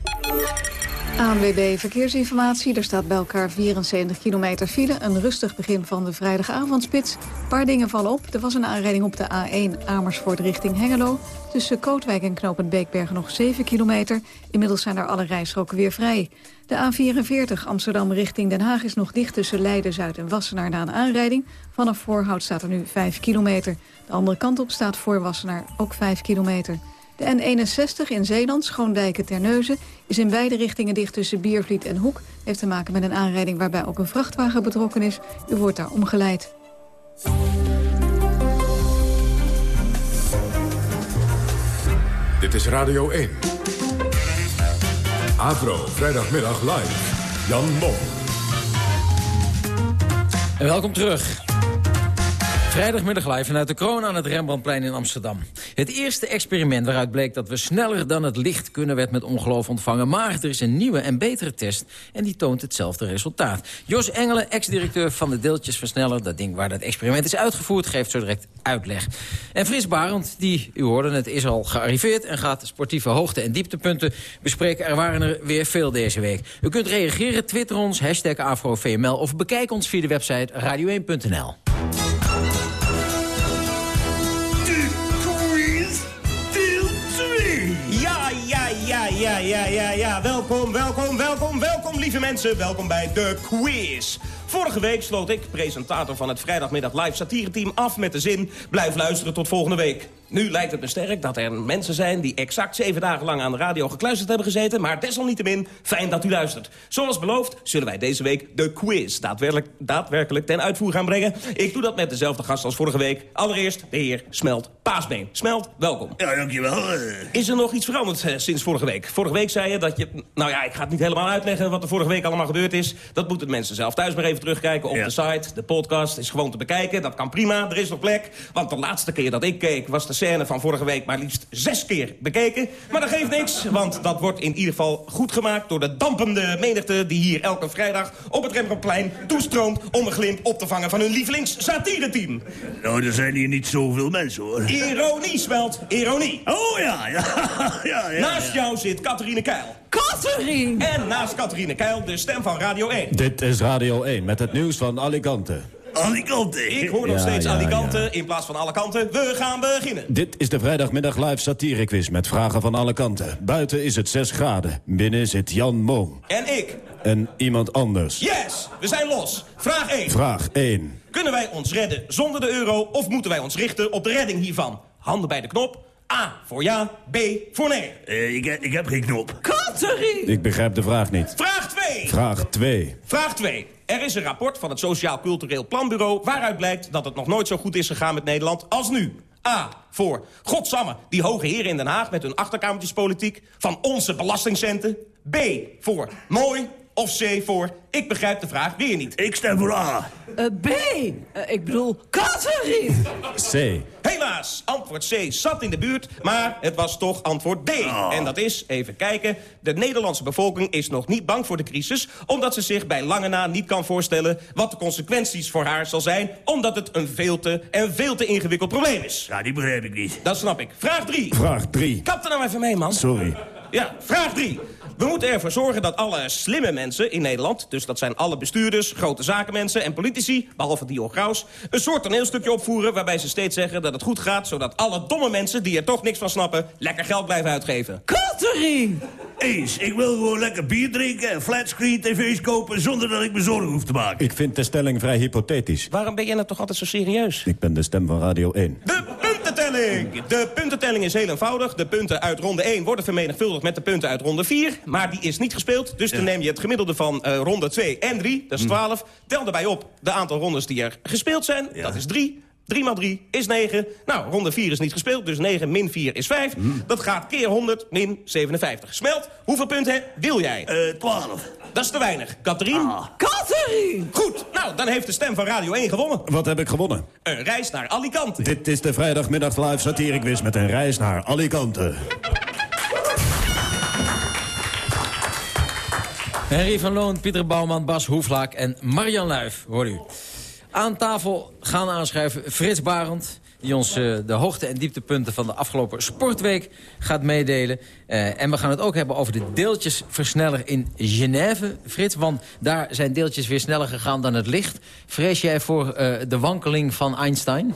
ANWB Verkeersinformatie. Er staat bij elkaar 74 kilometer file. Een rustig begin van de vrijdagavondspits. Een paar dingen vallen op. Er was een aanrijding op de A1 Amersfoort richting Hengelo. Tussen Kootwijk en Knopend Beekbergen nog 7 kilometer. Inmiddels zijn er alle rijstroken weer vrij. De A44 Amsterdam richting Den Haag is nog dicht tussen Leiden, Zuid en Wassenaar na een aanrijding. Vanaf Voorhout staat er nu 5 kilometer. De andere kant op staat voor Wassenaar ook 5 kilometer. De N61 in Zeeland, Schoondijken-Terneuzen... is in beide richtingen dicht tussen Biervliet en Hoek. Heeft te maken met een aanrijding waarbij ook een vrachtwagen betrokken is. U wordt daar omgeleid.
Dit is Radio 1. Avro, vrijdagmiddag live. Jan Mom.
En welkom terug. Vrijdagmiddag live vanuit de kroon aan het Rembrandtplein in Amsterdam. Het eerste experiment waaruit bleek dat we sneller dan het licht kunnen... werd met ongeloof ontvangen. Maar er is een nieuwe en betere test en die toont hetzelfde resultaat. Jos Engelen, ex-directeur van de deeltjesversneller... dat ding waar dat experiment is uitgevoerd, geeft zo direct uitleg. En Fris Barend, die, u hoorde het, is al gearriveerd... en gaat sportieve hoogte- en dieptepunten bespreken. Er waren er weer veel deze week. U kunt reageren, twitter ons, hashtag AfroVML... of bekijk ons via de website radio1.nl.
ja, ja, ja. Welkom, welkom, welkom, welkom, lieve mensen. Welkom bij de quiz. Vorige week sloot ik, presentator van het vrijdagmiddag live satireteam, af met de zin... blijf luisteren tot volgende week. Nu lijkt het me sterk dat er mensen zijn die exact zeven dagen lang aan de radio gekluisterd hebben gezeten... maar desalniettemin, fijn dat u luistert. Zoals beloofd zullen wij deze week de quiz daadwerkelijk, daadwerkelijk ten uitvoer gaan brengen. Ik doe dat met dezelfde gast als vorige week. Allereerst de heer Smelt Paasbeen. Smelt, welkom.
Ja, dankjewel.
Is er nog iets veranderd eh, sinds vorige week? Vorige week zei je dat je... Nou ja, ik ga het niet helemaal uitleggen wat er vorige week allemaal gebeurd is. Dat moeten de mensen zelf thuis maar even terugkijken op de site. De podcast is gewoon te bekijken. Dat kan prima, er is nog plek. Want de laatste keer dat ik keek was de scène van vorige week maar liefst zes keer bekeken. Maar dat geeft niks, want dat wordt in ieder geval goed gemaakt... door de dampende menigte die hier elke vrijdag op het Rembrandtplein toestroomt... om een glimp op te vangen van hun lievelings satireteam.
Nou, er zijn hier niet zoveel mensen, hoor.
Ironie, Smelt. Ironie.
Oh, ja, ja. ja, ja
Naast jou zit Catharine Keil.
Catherine!
En naast Catharine Keil de stem van Radio 1.
Dit is Radio 1 met het nieuws van Alicante.
Alicante.
Ik hoor nog
Ja,
steeds
ja,
Alicante in plaats van alle kanten. We gaan beginnen.
Dit is de vrijdagmiddag live satirequiz met vragen van alle kanten. Buiten is het 6 graden. Binnen zit Jan Moom.
En ik.
En iemand anders.
Yes, we zijn los. Vraag 1.
Vraag 1.
Kunnen wij ons redden zonder de euro of moeten wij ons richten op de redding hiervan? Handen bij de knop. A voor ja, B voor nee.
Eh, ik, ik heb geen knop.
Catherine!
Ik begrijp de vraag niet.
Vraag 2.
Vraag 2.
Vraag 2. Er is een rapport van het Sociaal Cultureel Planbureau... waaruit blijkt dat het nog nooit zo goed is gegaan met Nederland als nu. A voor Godsamme, die hoge heren in Den Haag... met hun achterkamertjespolitiek van onze belastingcenten. B voor mooi. Of C voor ik begrijp de vraag weer niet.
Ik stem voor A.
Eh, B. Eh, ik bedoel, Catherine!
C.
Helaas, antwoord C zat in de buurt, maar het was toch antwoord B. En dat is, even kijken, de Nederlandse bevolking is nog niet bang voor de crisis... omdat ze zich bij lange na niet kan voorstellen wat de consequenties voor haar zal zijn... omdat het een veel te en veel te ingewikkeld probleem is.
Ja, die begrijp ik niet.
Dat snap ik. Vraag 3.
Vraag 3.
Kap er nou even mee, man.
Sorry.
Ja, vraag 3. We moeten ervoor zorgen dat alle slimme mensen in Nederland... dus dat zijn alle bestuurders, grote zakenmensen en politici... behalve Dio Graus, een soort toneelstukje opvoeren... waarbij ze steeds zeggen dat het goed gaat... zodat alle domme mensen die er toch niks van snappen... lekker geld blijven uitgeven.
Catherine!
Eens, ik wil gewoon lekker bier drinken en flatscreen tv's kopen... zonder dat ik me zorgen hoef te maken.
Ik vind de stelling vrij hypothetisch.
Waarom ben jij nou toch altijd zo serieus?
Ik ben de stem van Radio 1.
De puntentelling. De puntentelling is heel eenvoudig. De punten uit ronde 1 worden vermenigvuldigd met de punten uit ronde 4. Maar die is niet gespeeld. Dus dan neem je het gemiddelde van eh, ronde 2 en 3. Dat is 12. Tel daarbij op de aantal rondes die er gespeeld zijn. Dat is 3. 3 maal 3 is 9. Nou, ronde 4 is niet gespeeld, dus 9 min 4 is 5. Dat gaat keer 100 min 57. Smelt, hoeveel punten wil jij?
Eh 12.
Dat is te weinig. Catherine?
Ah.
Catherine!
Goed, nou, dan heeft de stem van Radio 1 gewonnen.
Wat heb ik gewonnen?
Een reis naar Alicante.
Dit is de vrijdagmiddag live satirequiz met een reis naar Alicante.
Henry van Loon, Pieter Bouwman, Bas Hoeflaak en Marian Luif, hoor u. Aan tafel gaan aanschuiven Frits Barend... die ons eh, de hoogte- en dieptepunten van de afgelopen sportweek gaat meedelen. Eh, en we gaan het ook hebben over de deeltjesversneller in Genève, Frits. Want daar zijn deeltjes weer sneller gegaan dan het licht. Vrees jij voor eh, de wankeling van Einstein?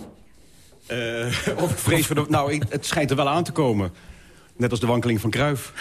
Of ik vrees voor de... Nou, het schijnt er wel aan te komen. Net als de wankeling van Kruif.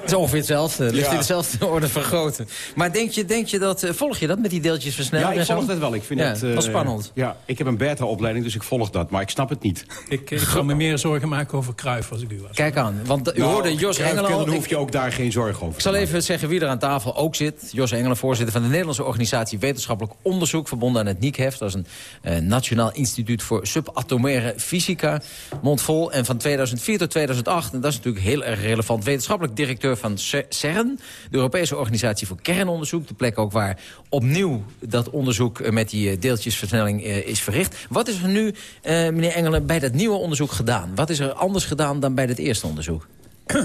Het is ongeveer hetzelfde. Het ligt
Ja.
in dezelfde orde van grootte. Maar denk je, denk je dat... eh, volg je dat met die deeltjesversneller?
Ja, ik volg dat wel. Ik vind
ja,
het... eh,
wel spannend.
Ja, ik heb een beta-opleiding, dus ik volg dat. Maar ik snap het niet.
Ik, ik zou me meer zorgen maken over Kruif als ik u was.
Kijk aan, want eh, u
Nou,
hoorde Jos Engelen...
Dan hoef je ook daar geen zorgen over
Ik zal even zeggen wie er aan tafel ook zit. Jos Engelen, voorzitter van de Nederlandse organisatie Wetenschappelijk Onderzoek... verbonden aan het NICHEF. Dat is een eh, Nationaal Instituut voor Subatomaire Fysica. Mondvol. En van 2004 tot 2008, en dat is natuurlijk heel erg relevant... wetenschappelijk directeur van CERN... de Europese Organisatie voor Kernonderzoek. De plek ook waar opnieuw dat onderzoek eh, met die eh, deeltjesversnelling eh, is verricht. Wat is er nu, meneer Engelen, bij dat nieuwe onderzoek gedaan? Wat is er anders gedaan dan bij het eerste onderzoek?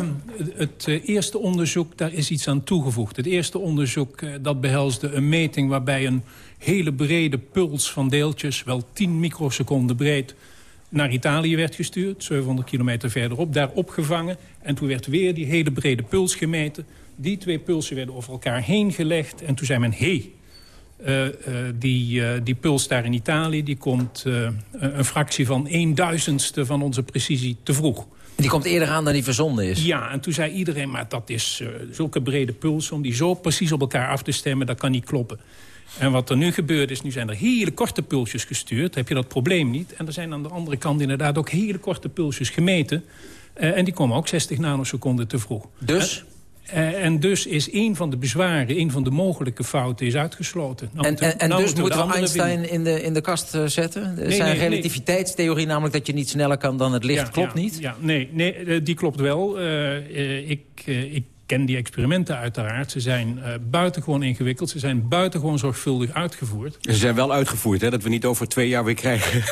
Het eerste onderzoek, daar is iets aan toegevoegd. Het eerste onderzoek, dat behelsde een meting... waarbij een hele brede puls van deeltjes, wel 10 microseconden breed... naar Italië werd gestuurd, 700 kilometer verderop, daar opgevangen. En toen werd weer die hele brede puls gemeten. Die twee pulsen werden over elkaar heen gelegd. En toen zei men, hé, hey, eh, eh, die, eh, die puls daar in Italië... die komt een fractie van een duizendste van onze precisie te vroeg.
Die komt eerder aan dan die verzonden is.
Ja, en toen zei iedereen, maar dat is zulke brede puls... om die zo precies op elkaar af te stemmen, dat kan niet kloppen. En wat er nu gebeurt is, nu zijn er hele korte pulsjes gestuurd. heb je dat probleem niet. En er zijn aan de andere kant inderdaad ook hele korte pulsjes gemeten. Eh, en die komen ook 60 nanoseconden te vroeg.
Dus?
Eh, en dus is een van de bezwaren, een van de mogelijke fouten is uitgesloten. Nou
En,
moeten-
en, en
nou
dus
we
moeten we Einstein
vinden.
in de, in de kast eh, zetten?
Nee,
zijn
nee, nee.
relativiteitstheorie, namelijk dat je niet sneller kan dan het licht.
Ja,
Klopt
ja,
niet?
Ja, nee, nee eh, die klopt wel. Eh, eh, ik, eh, ik ken die experimenten uiteraard. Ze zijn eh, buitengewoon ingewikkeld. Ze zijn buitengewoon zorgvuldig uitgevoerd.
Ze zijn wel uitgevoerd, hè, dat we niet over twee jaar weer krijgen.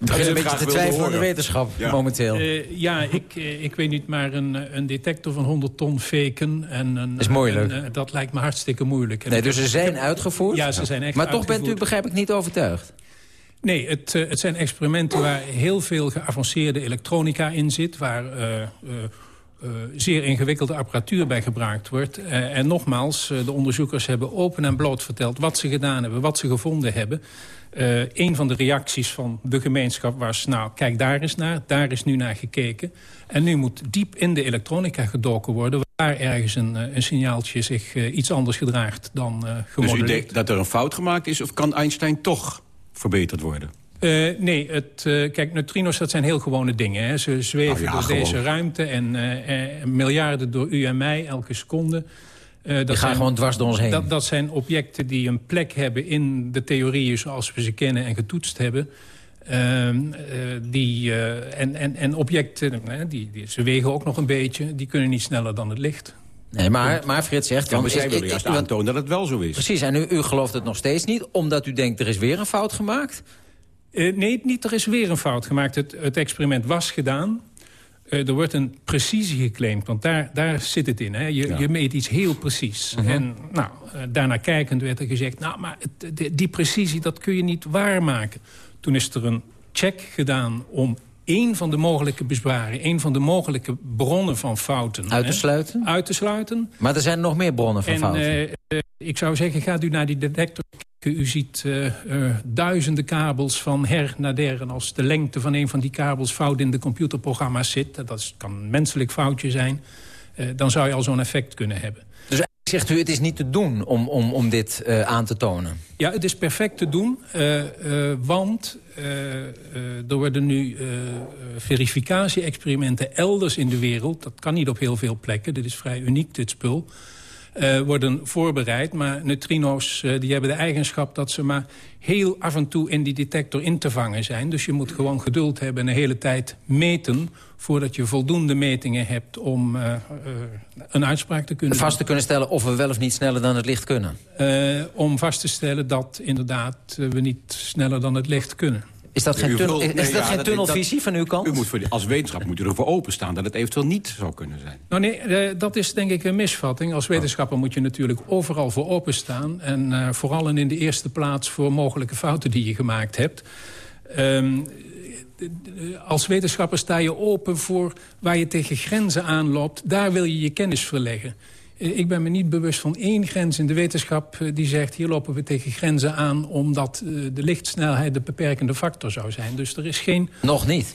Ik begin een beetje te twijfelen aan de wetenschap
Ja.
momenteel.
Eh, ja, ik, eh, ik weet niet, maar een, een detector van 100 ton faken... En een,
Is moeilijk.
een, eh, dat lijkt me hartstikke moeilijk. En
nee, dus ze zijn uitgevoerd?
Ja, ze zijn echt
Maar toch bent u, begrijp ik, niet overtuigd?
Nee, het, het zijn experimenten waar heel veel geavanceerde elektronica in zit... waar eh, eh, eh, zeer ingewikkelde apparatuur bij gebruikt wordt. Eh, en nogmaals, eh, de onderzoekers hebben open en bloot verteld... wat ze gedaan hebben, wat ze gevonden hebben. Een van de reacties van de gemeenschap was... nou, kijk daar eens naar, daar is nu naar gekeken. En nu moet diep in de elektronica gedoken worden... waar ergens een, een signaaltje zich iets anders gedraagt dan eh
Dus u
gemodelleerd.
denkt dat er een fout gemaakt is... of kan Einstein toch verbeterd worden?
Eh, nee, het, eh, kijk, neutrino's dat zijn heel gewone dingen. Hè. Ze zweven
Nou ja,
door
gewoon.
deze ruimte en eh, miljarden door u en mij elke seconde. Eh, dat
gaan
zijn-
gewoon dwars door ons heen.
Dat, dat zijn objecten die een plek hebben in de theorieën zoals we ze kennen en getoetst hebben. Ehm, eh, die, eh, en, en, en objecten, die, die, ze wegen ook nog een beetje, die kunnen niet sneller dan het licht.
Nee, maar, maar Frits zegt...
Ja, maar zij willen
is-
juist aantonen dat het wel zo is.
Precies, en u, u gelooft het nog steeds niet... omdat u denkt, er is weer een fout gemaakt?
Eh, nee, niet, er is weer een fout gemaakt. Het, het experiment was gedaan. Eh, er wordt een precisie geclaimd, want daar, daar zit het in. Hè. Je, je meet iets heel precies.
Mhm.
En nou, eh, daarna kijkend werd er gezegd... nou, maar het- die, die precisie, dat kun je niet waarmaken. Toen is er een check gedaan om één van de mogelijke bezwaren... één van de mogelijke bronnen van fouten...
Uit te
hè,
sluiten?
Uit te sluiten.
Maar er zijn nog meer bronnen van
En
fouten.
ik zou zeggen, gaat u naar die detector. U ziet eh, eh, duizenden kabels van her naar der. En als de lengte van een van die kabels fout in de computerprogramma's zit... dat is, kan een menselijk foutje zijn... eh, dan zou je al zo'n effect kunnen hebben.
Dus eigenlijk Zegt u, het is niet te doen om, om, om dit aan te tonen?
Ja, het is perfect te doen, want er worden nu verificatie-experimenten elders in de wereld. Dat kan niet op heel veel plekken, dit is vrij uniek, dit spul. Uh, worden voorbereid. Maar neutrino's uh, die hebben de eigenschap dat ze maar heel af en toe in die detector in te vangen zijn. Dus je moet gewoon geduld hebben en een hele tijd meten... voordat je voldoende metingen hebt om uh, een uitspraak te kunnen
Vast te kunnen stellen of we wel of niet sneller dan het licht kunnen?
om vast te stellen dat inderdaad we niet sneller dan het licht kunnen.
Is dat geen, tunnel, is, is dat
ja,
geen tunnelvisie
dat,
van uw kant?
U moet voor, als wetenschap moet u ervoor openstaan dat het eventueel niet zou kunnen zijn.
Nou nee, uh, dat is denk ik een misvatting. Als wetenschapper moet je natuurlijk overal voor openstaan. En uh, vooral en in de eerste plaats voor mogelijke fouten die je gemaakt hebt. Um, als wetenschapper sta je open voor waar je tegen grenzen aanloopt. Daar wil je je kennis verleggen. Ik ben me niet bewust van één grens in de wetenschap die zegt... hier lopen we tegen grenzen aan omdat de lichtsnelheid de beperkende factor zou zijn. Dus er is geen...
Nog niet?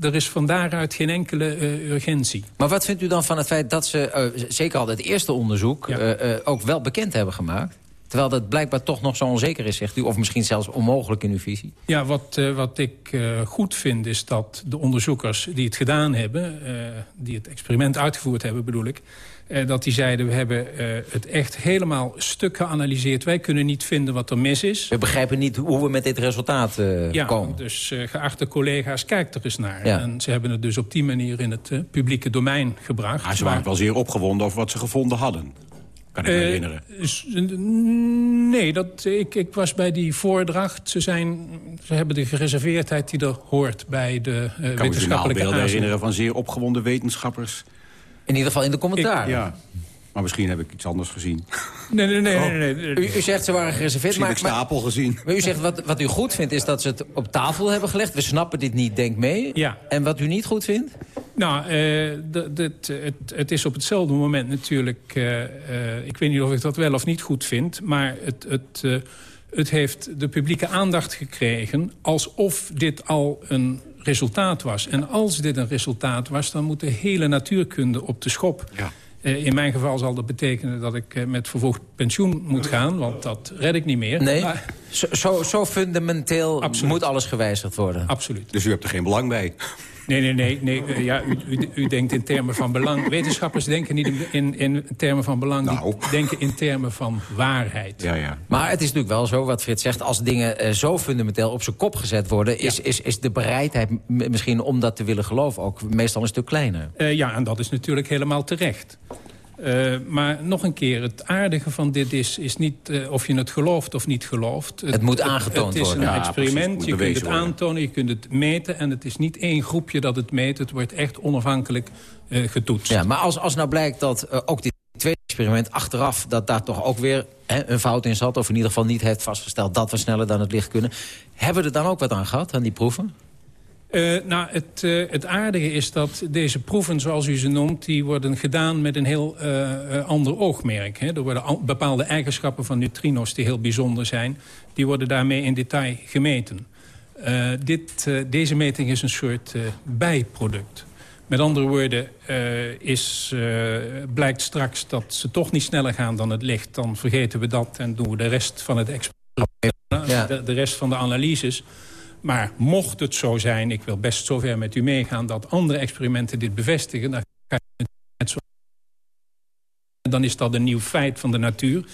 Er is van daaruit geen enkele uh, urgentie.
Maar wat vindt u dan van het feit dat ze, uh, zeker al het eerste onderzoek... Ja. Uh, ook wel bekend hebben gemaakt? Terwijl dat blijkbaar toch nog zo onzeker is, zegt u. Of misschien zelfs onmogelijk in uw visie.
Ja, wat, uh, wat ik uh, goed vind is dat de onderzoekers die het gedaan hebben... Uh, die het experiment uitgevoerd hebben, bedoel ik... dat die zeiden, we hebben het echt helemaal stuk geanalyseerd. Wij kunnen niet vinden wat er mis is.
We begrijpen niet hoe we met dit resultaat
ja,
komen.
dus geachte collegaas, kijk er eens naar. Ja. En ze hebben het dus op die manier in het publieke domein gebracht.
Maar ze waren wel zeer opgewonden over wat ze gevonden hadden kan ik me uh, herinneren.
Nee, dat, ik, ik was bij die voordracht. Ze, zijn, ze hebben de gereserveerdheid die er hoort bij de uh,
kan
wetenschappelijke
Kan me herinneren van zeer opgewonden wetenschappers?
In ieder geval in de commentaar.
ja. Maar misschien heb ik iets anders gezien.
Nee, nee, nee. nee, nee, nee.
U, u, zegt ze waren gereserveerd.
Maar, heb ik stapel
maar,
gezien.
Maar u zegt wat, wat u goed vindt is dat ze het op tafel hebben gelegd. We snappen dit niet, denk mee.
Ja.
En wat u niet goed vindt?
Nou, uh, het, het, het is op hetzelfde moment natuurlijk... Uh, uh, ik weet niet of ik dat wel of niet goed vind... maar het, het, het heeft de publieke aandacht gekregen... alsof dit al een resultaat was. En als dit een resultaat was, dan moet de hele natuurkunde op de schop.
Ja.
Uh, in mijn geval zal dat betekenen dat ik uh, met vervroegd pensioen moet gaan. Want dat red ik niet meer.
Nee,
maar...
zo, zo, zo, fundamenteel
Absoluut.
moet alles gewijzigd worden.
Absoluut.
Dus u hebt er geen belang bij?
Nee, nee, nee. nee uh, ja, u, u, u, denkt in termen van belang. Wetenschappers denken niet in, in termen van belang.
Nou.
Die denken in termen van waarheid.
Ja, ja.
Maar het is natuurlijk wel zo, wat Frits zegt... als dingen zo fundamenteel op zijn kop gezet worden... Is, ja. is, is de bereidheid misschien om dat te willen geloven... ook meestal een stuk kleiner.
ja, en dat is natuurlijk helemaal terecht. Uh, maar nog een keer, het aardige van dit is, is niet uh, of je het gelooft of niet gelooft.
Het, het moet aangetoond
worden. Het is
worden.
een experiment, je kunt het aantonen, je kunt het meten... en het is niet één groepje dat het meet, het wordt echt onafhankelijk uh, getoetst.
Ja, maar als, als nou blijkt dat ook dit tweede experiment achteraf... dat daar toch ook weer hè, een fout in zat... of in ieder geval niet heeft vastgesteld dat we sneller dan het licht kunnen... hebben we er dan ook wat aan gehad, aan die proeven?
Uh, nou, het, uh, het aardige is dat deze proeven, zoals u ze noemt... die worden gedaan met een heel uh, ander oogmerk. Hè. Er worden bepaalde eigenschappen van neutrino's die heel bijzonder zijn. Die worden daarmee in detail gemeten. dit, deze meting is een soort bijproduct. Met andere woorden, is, blijkt straks dat ze toch niet sneller gaan dan het licht. Dan vergeten we dat en doen we de rest van het experiment, ja. de, de rest van de analyses... Maar mocht het zo zijn, ik wil best zover met u meegaan... dat andere experimenten dit bevestigen... dan, dan is dat een nieuw feit van de natuur.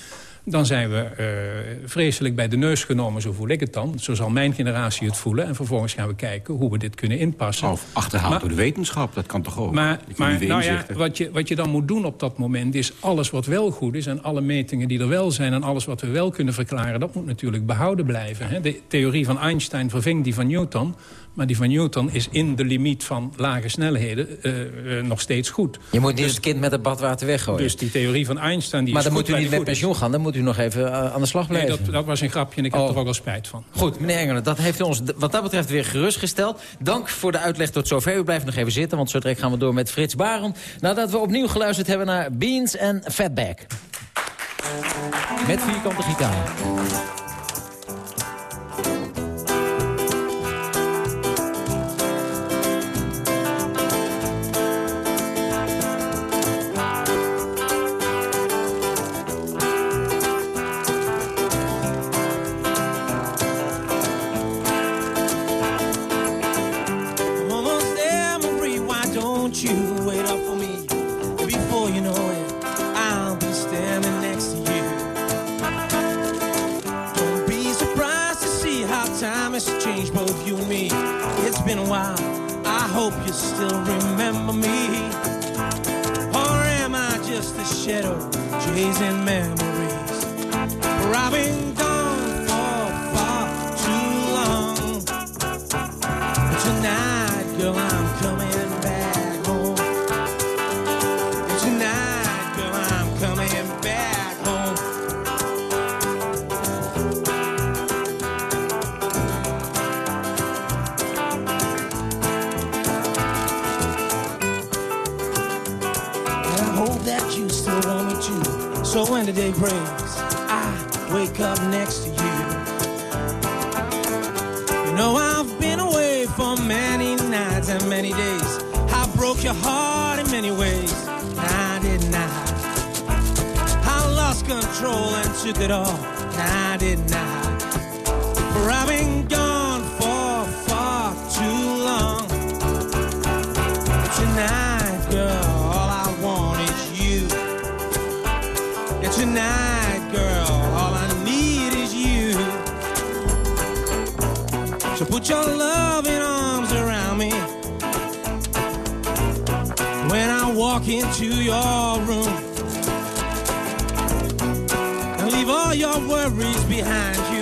Dan zijn we uh, vreselijk bij de neus genomen, zo voel ik het dan. Zo zal mijn generatie het voelen. En vervolgens gaan we kijken hoe we dit kunnen inpassen.
Of achterhaald maar, door de wetenschap, dat kan toch ook?
Maar, maar nou ja, wat je, wat je dan moet doen op dat moment is alles wat wel goed is... en alle metingen die er wel zijn en alles wat we wel kunnen verklaren... dat moet natuurlijk behouden blijven. Hè? De theorie van Einstein verving die van Newton... Maar die van Newton is in de limiet van lage snelheden uh, uh, nog steeds goed.
Je moet niet dus, het kind met het badwater weggooien.
Dus die theorie van Einstein die
maar
is
dan moet u niet met pensioen gaan. Dan moet u nog even uh, aan de slag blijven.
Nee, dat, dat, was een grapje en ik heb
oh.
er ook wel spijt van.
Goed, meneer Engelen, dat heeft u ons wat dat betreft weer gerustgesteld. Dank voor de uitleg tot zover. U blijft nog even zitten, want zo direct gaan we door met Frits Barend. Nadat we opnieuw geluisterd hebben naar Beans en Fatback. Met vierkante gitaar.
Still remember me. Or am I just a shadow chasing memories? The day breaks, I wake up next to you. You know I've been away for many nights and many days. I broke your heart in many ways. I didn't I? I lost control and took it all. I didn't I? For I've put your loving arms around me. When I walk into your room. And leave all your worries behind you.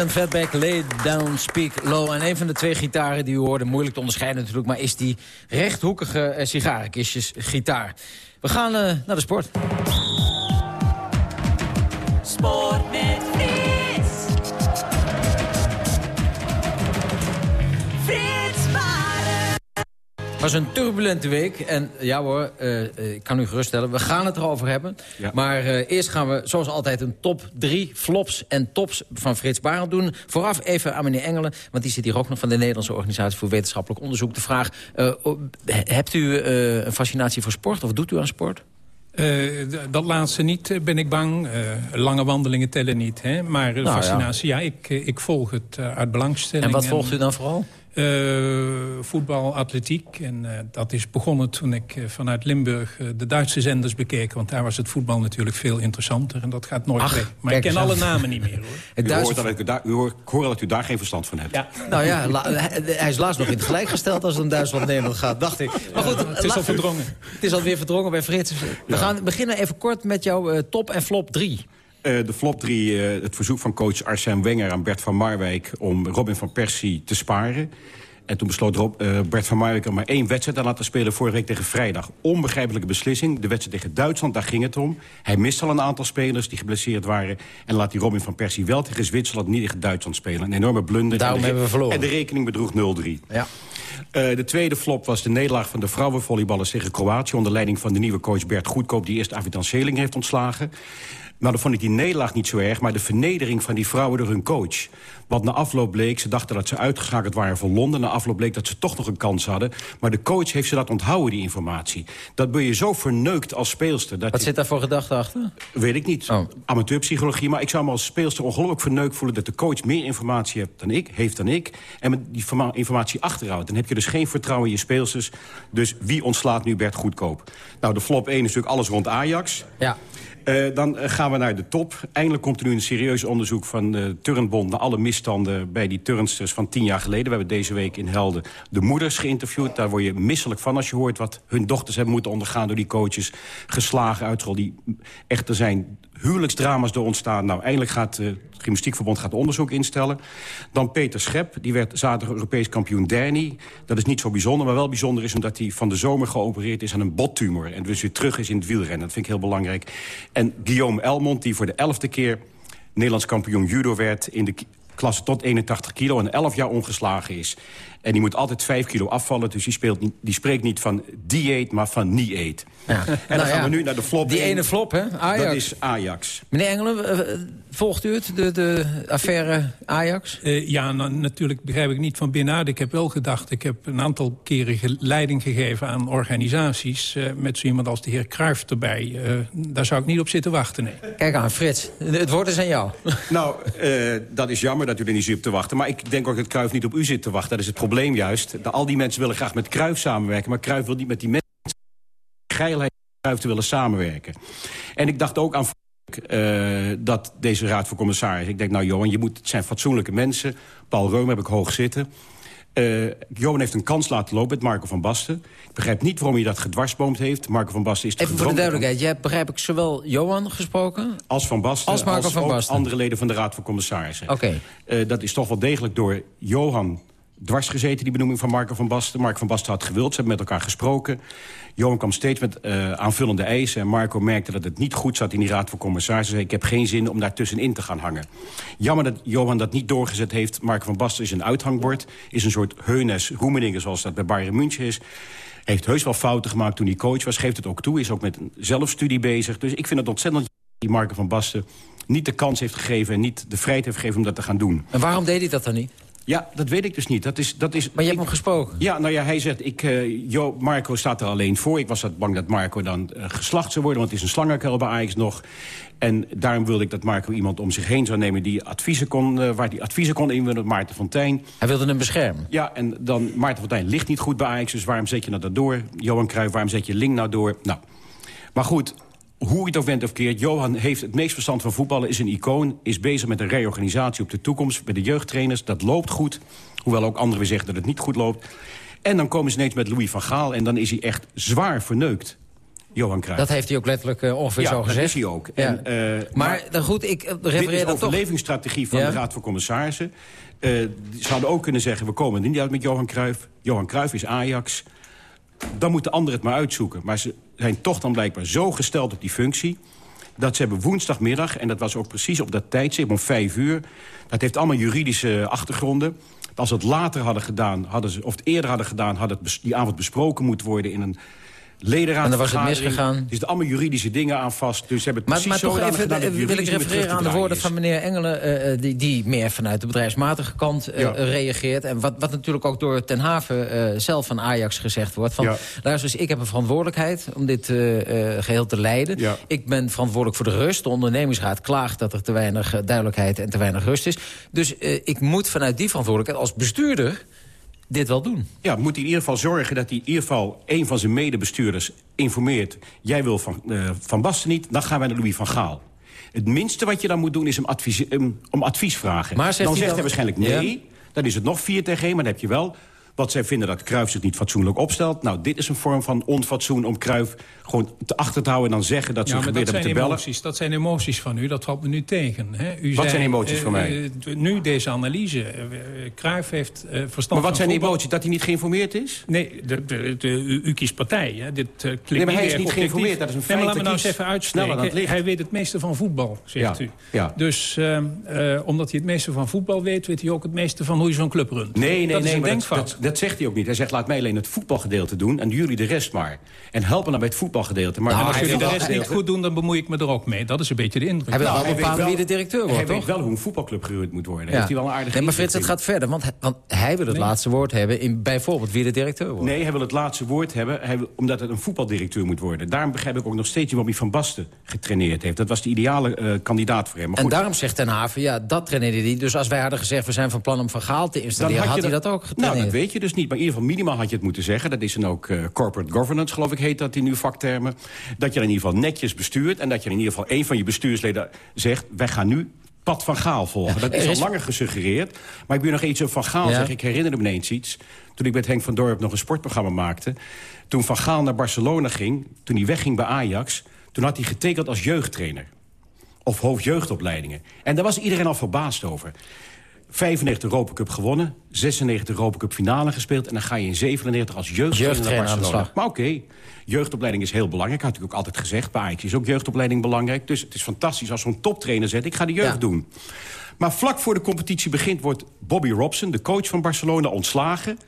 Vincent Fatback, Lay Down, Speak Low. En een van de twee gitaren die u hoorde, moeilijk te onderscheiden natuurlijk... maar is die rechthoekige eh, sigarenkistjes gitaar. We gaan eh, naar de sport.
Sport
was een turbulente week. En ja hoor, eh, eh, ik kan u geruststellen, we gaan het erover hebben. Maar eh, eerst gaan we zoals altijd een top 3 flops en tops van Frits Barend doen. Vooraf even aan meneer Engelen, want die zit hier ook nog van de Nederlandse Organisatie voor Wetenschappelijk Onderzoek. De vraag, oh, hebt u een fascinatie voor sport of doet u aan sport?
Dat laatste niet, ben ik bang. Lange wandelingen tellen niet. Hè? Maar
Nou, ja.
fascinatie, ja, ik, eh, ik volg het uit belangstelling.
En wat volgt u dan vooral?
Eh, voetbal, atletiek. En eh, dat is begonnen toen ik eh, vanuit Limburg de Duitse zenders bekeek. Want daar was het voetbal natuurlijk veel interessanter. En dat gaat nooit
Ach,
weg. Maar ik ken alle namen niet meer, hoor.
Het
U hoort dat ik daar, u hoort, ik hoor dat u daar geen verstand van hebt.
Ja.
Nou ja, hij hij is laatst nog in het gelijk gesteld als het om Duitsland-Nederland gaat, dacht ik. Maar goed,
het is al verdrongen.
Het is alweer verdrongen bij Frits. We gaan beginnen even kort met jouw top en flop 3.
Eh, de flop 3, het verzoek van coach Arsène Wenger aan Bert van Marwijk... om Robin van Persie te sparen. En toen besloot Rob, eh, Bert van Marwijk om maar één wedstrijd te laten spelen... vorige week tegen vrijdag. Onbegrijpelijke beslissing. De wedstrijd tegen Duitsland, daar ging het om. Hij mist al een aantal spelers die geblesseerd waren. En laat die Robin van Persie wel tegen Zwitserland... niet tegen Duitsland spelen. Een enorme blunder.
Daarom hebben we verloren.
En de rekening bedroeg 0-3.
Ja.
Eh, de tweede flop was de nederlaag van de vrouwenvolleyballers tegen Kroatië... onder leiding van de nieuwe coach Bert Goedkoop... die eerst Avidan Seling heeft ontslagen. Nou, dan vond ik die nederlaag niet zo erg... maar de vernedering van die vrouwen door hun coach. Want na afloop bleek, ze dachten dat ze uitgeschakeld waren voor Londen... na afloop bleek dat ze toch nog een kans hadden. Maar de coach heeft ze dat onthouden, die informatie. Dat ben je zo verneukt als speelster. Dat
Wat
je-
zit daar voor gedachte achter?
Weet ik niet. Amateurpsychologie. Maar ik zou me als speelster ongelooflijk verneukt voelen... dat de coach meer informatie heeft dan ik, heeft dan ik... en met die forma- informatie achterhoudt. Dan heb je dus geen vertrouwen in je speelsters. Dus wie ontslaat nu Bert Goedkoop? Nou, de flop 1 is natuurlijk alles rond Ajax.
Ja.
Eh, dan eh, gaan we naar de top. Eindelijk komt er nu een serieus onderzoek van de Turnbond... naar alle bij die turnsters van tien jaar geleden. We hebben deze week in Helden de moeders geïnterviewd. Daar word je misselijk van als je hoort wat hun dochters hebben moeten ondergaan... door die coaches, geslagen uit school. Die echter zijn huwelijksdrama's door ontstaan. Nou, eindelijk gaat uh, het Gymnastiekverbond gaat onderzoek instellen. Dan Peter Schep, die werd zaterdag Europees kampioen Danny. Dat is niet zo bijzonder, maar wel bijzonder is... omdat hij van de zomer geopereerd is aan een bottumor... en dus weer terug is in het wielrennen. Dat vind ik heel belangrijk. En Guillaume Elmond, die voor de elfde keer... Nederlands kampioen judo werd in de klasse tot 81 kilo... en 11 jaar ongeslagen is. En die moet altijd 5 kilo afvallen, dus die, speelt niet, die spreekt niet van dieet, maar van niet-eet. Ja. En dan
Nou
gaan
ja,
we nu naar de flop.
Die ene flop, hè? Ajax.
Dat is Ajax.
Meneer Engelen, eh, volgt u het, de, de affaire Ajax?
Eh, ja, nou, natuurlijk begrijp ik niet van binnenuit. Ik heb wel gedacht, ik heb een aantal keren leiding gegeven aan organisaties... eh, met zo iemand als de heer Cruijff erbij. Eh, daar zou ik niet op zitten wachten, nee.
Kijk aan, Frits. Het woord is aan jou.
Nou, eh, dat is jammer dat u er niet zit op te wachten. Maar ik denk ook dat Cruijff niet op u zit te wachten. Dat is het probleem juist. De- Al die mensen willen graag met Cruijff samenwerken... maar Cruijff wil niet met die mensen... geilheid Cruijff te willen samenwerken. En ik dacht ook aan eh, dat deze raad van commissarissen... ik denk, nou Johan, je moet, het zijn fatsoenlijke mensen. Paul Reum heb ik hoog zitten. Eh Johan heeft een kans laten lopen met Marco van Basten. Ik begrijp niet waarom hij dat gedwarsboomd heeft. Marco van Basten is te
Even voor de duidelijkheid. Jij hebt, begrijp ik, zowel Johan gesproken...
als Van Basten,
Als Marco van Basten.
andere leden van de Raad van Commissarissen.
Oké.
Eh, dat is toch wel degelijk door Johan dwars gezeten, die benoeming van Marco van Basten. Marco van Basten had gewild, ze hebben met elkaar gesproken. Johan kwam steeds met eh, aanvullende eisen. En Marco merkte dat het niet goed zat in die Raad van Commissarissen. Zei, ik heb geen zin om daar tussenin te gaan hangen. Jammer dat Johan dat niet doorgezet heeft. Marco van Basten is een uithangbord. Is een soort Heunes Roemeningen, zoals dat bij Bayern München is. Heeft heus wel fouten gemaakt toen hij coach was. Geeft het ook toe, is ook met een zelfstudie bezig. Dus ik vind het ontzettend die Marco van Basten niet de kans heeft gegeven... en niet de vrijheid heeft gegeven om dat te gaan doen.
En waarom deed hij dat dan niet?
Ja, dat weet ik dus niet. Dat is, dat is,
Maar je hebt hem gesproken?
Ja, nou ja, hij zegt, ik, eh, jo, Marco staat er alleen voor. Ik was bang dat Marco dan eh, geslacht zou worden... want het is een slangenkuil bij Ajax nog. En daarom wilde ik dat Marco iemand om zich heen zou nemen... Die adviezen kon, eh, waar die adviezen kon inwinnen, Maarten Fontijn.
Hij wilde hem beschermen.
Ja, en dan Maarten Fontijn ligt niet goed bij Ajax... dus waarom zet je nou dat door? Johan Cruijff, waarom zet je Link nou door? Nou, maar goed, hoe het ook bent of keert... Johan heeft het meest verstand van voetballen, is een icoon... is bezig met een reorganisatie op de toekomst bij de jeugdtrainers. Dat loopt goed, hoewel ook anderen weer zeggen dat het niet goed loopt. En dan komen ze ineens met Louis van Gaal... en dan is hij echt zwaar verneukt, Johan Cruijff.
Dat heeft hij ook letterlijk eh, ongeveer
ja,
zo
dat
gezegd.
is hij ook.
Ja.
En, eh,
maar, dan goed, ik eh,
dit is
refereer
de
toch...
overlevingsstrategie van
Ja?
de Raad van Commissarissen. Ze hadden ook kunnen zeggen, we komen er niet uit met Johan Cruijff. Johan Cruijff is Ajax. Dan moeten anderen het maar uitzoeken. Maar ze zijn toch dan blijkbaar zo gesteld op die functie... dat ze hebben woensdagmiddag, en dat was ook precies op dat tijdstip om vijf uur... dat heeft allemaal juridische achtergronden... Als ze het later hadden gedaan, hadden ze, of het eerder hadden gedaan... had het die avond besproken moeten worden in een ledenraad.
En dan was het misgegaan.
Er zitten allemaal juridische dingen aan vast. Dus ze hebben het
Maar,
precies
maar
zo
toch even
gedaan
eh, wil ik refereren aan de woorden van meneer Engelen... eh, eh, die, die meer vanuit de bedrijfsmatige kant
Ja.
reageert. En wat, wat natuurlijk ook door Ten Haven zelf van Ajax gezegd wordt. Van,
Ja.
Luister eens, ik heb een verantwoordelijkheid om dit eh, eh, geheel te leiden.
Ja.
Ik ben verantwoordelijk voor de rust. De ondernemingsraad klaagt dat er te weinig duidelijkheid en te weinig rust is. Dus ik moet vanuit die verantwoordelijkheid als bestuurder dit wel doen.
Ja, moet hij in ieder geval zorgen dat hij in ieder geval... een van zijn medebestuurders informeert... jij wil van, eh, van Basten niet, dan gaan wij naar Louis van Gaal. Het minste wat je dan moet doen is hem advies, om advies vragen.
Maar zegt
dan
hij
zegt
dan-
hij waarschijnlijk nee. Dan is het nog 4 tegen 1, maar dan heb je wel... wat zij vinden dat Cruijff zich niet fatsoenlijk opstelt. Nou, dit is een vorm van onfatsoen om Cruijff gewoon te achter te houden... en dan zeggen dat ze
Ja,
geprobeerd hebben te bellen.
emoties, dat zijn emoties van u, dat valt me nu tegen. Hè? U
Wat
zei,
zijn emoties
eh,
van mij?
eh, nu deze analyse. Eh, Cruijff heeft eh, verstand
Maar wat zijn de emoties? Dat hij niet geïnformeerd is?
Nee, de, de, de- u, u kiest partij. Hè? Dit, eh, klinkt
Nee, maar hij is niet geïnformeerd, dat is een
Nee, maar
feit.
laat me nou eens even uitspreken. Hij weet het meeste van voetbal, zegt
Ja,
u.
ja.
Dus ehm, eh, omdat hij het meeste van voetbal weet... weet hij ook het meeste van hoe je zo'n club runt.
Nee, nee,
dat is
nee,
een
maar dat,
denkfout.
Dat, zegt hij ook niet. Hij zegt, laat mij alleen het voetbalgedeelte doen... en jullie de rest maar. En helpen dan bij het voetbalgedeelte. Maar
Nou,
hij
als jullie
weet
de rest niet goed doen, dan bemoei ik me er ook mee. Dat is een beetje de indruk.
Hij wil
Nou,
wel
hij weet
bepalen wie de directeur
Hij
wordt,
weet
toch?
wel hoe een voetbalclub gehuurd moet worden.
Ja.
Heeft hij wel een aardige
nee, maar Frits, het gaat verder. Want hij, want hij wil het laatste woord hebben in bijvoorbeeld wie de directeur wordt.
Nee, hij wil het laatste woord hebben, hij wil- omdat het een voetbaldirecteur moet worden. Daarom begrijp ik ook nog steeds niet waarom hij Van Basten getraineerd heeft. Dat was de ideale eh, kandidaat voor hem. Maar
En
goed,
daarom zegt Ten Haven, ja, dat traineerde hij. Dus als wij hadden gezegd, we zijn van plan om Van Gaal te installeren... had, hij dat ook getraineerd.
Nou, dat weet je dus niet. Maar in ieder geval minimaal had je het moeten zeggen. Dat is dan ook eh, corporate governance, geloof ik, heet dat in uw vaktermen. Dat je in ieder geval netjes bestuurt... en dat je in ieder geval een van je bestuursleden zegt... wij gaan nu pad van Gaal volgen. Dat is al langer gesuggereerd. Maar ik wil nog iets over Van Gaal
Ja.
zeggen. Ik herinner me ineens iets. Toen ik met Henk van Dorp nog een sportprogramma maakte... toen Van Gaal naar Barcelona ging, toen hij wegging bij Ajax... toen had hij getekend als jeugdtrainer. of hoofdjeugdopleidingen. En daar was iedereen al verbaasd over. 95 Europa Cup gewonnen, 96 Europa Cup finale gespeeld... en dan ga je in 97 als jeugdtrainer naar Barcelona. Maar oké, jeugdopleiding is heel belangrijk. Had ik ook altijd gezegd. Bij Ajax is ook jeugdopleiding belangrijk. Dus het is fantastisch als zo'n toptrainer zegt... ik ga de jeugd doen. Maar vlak voor de competitie begint... wordt Bobby Robson, de coach van Barcelona, ontslagen.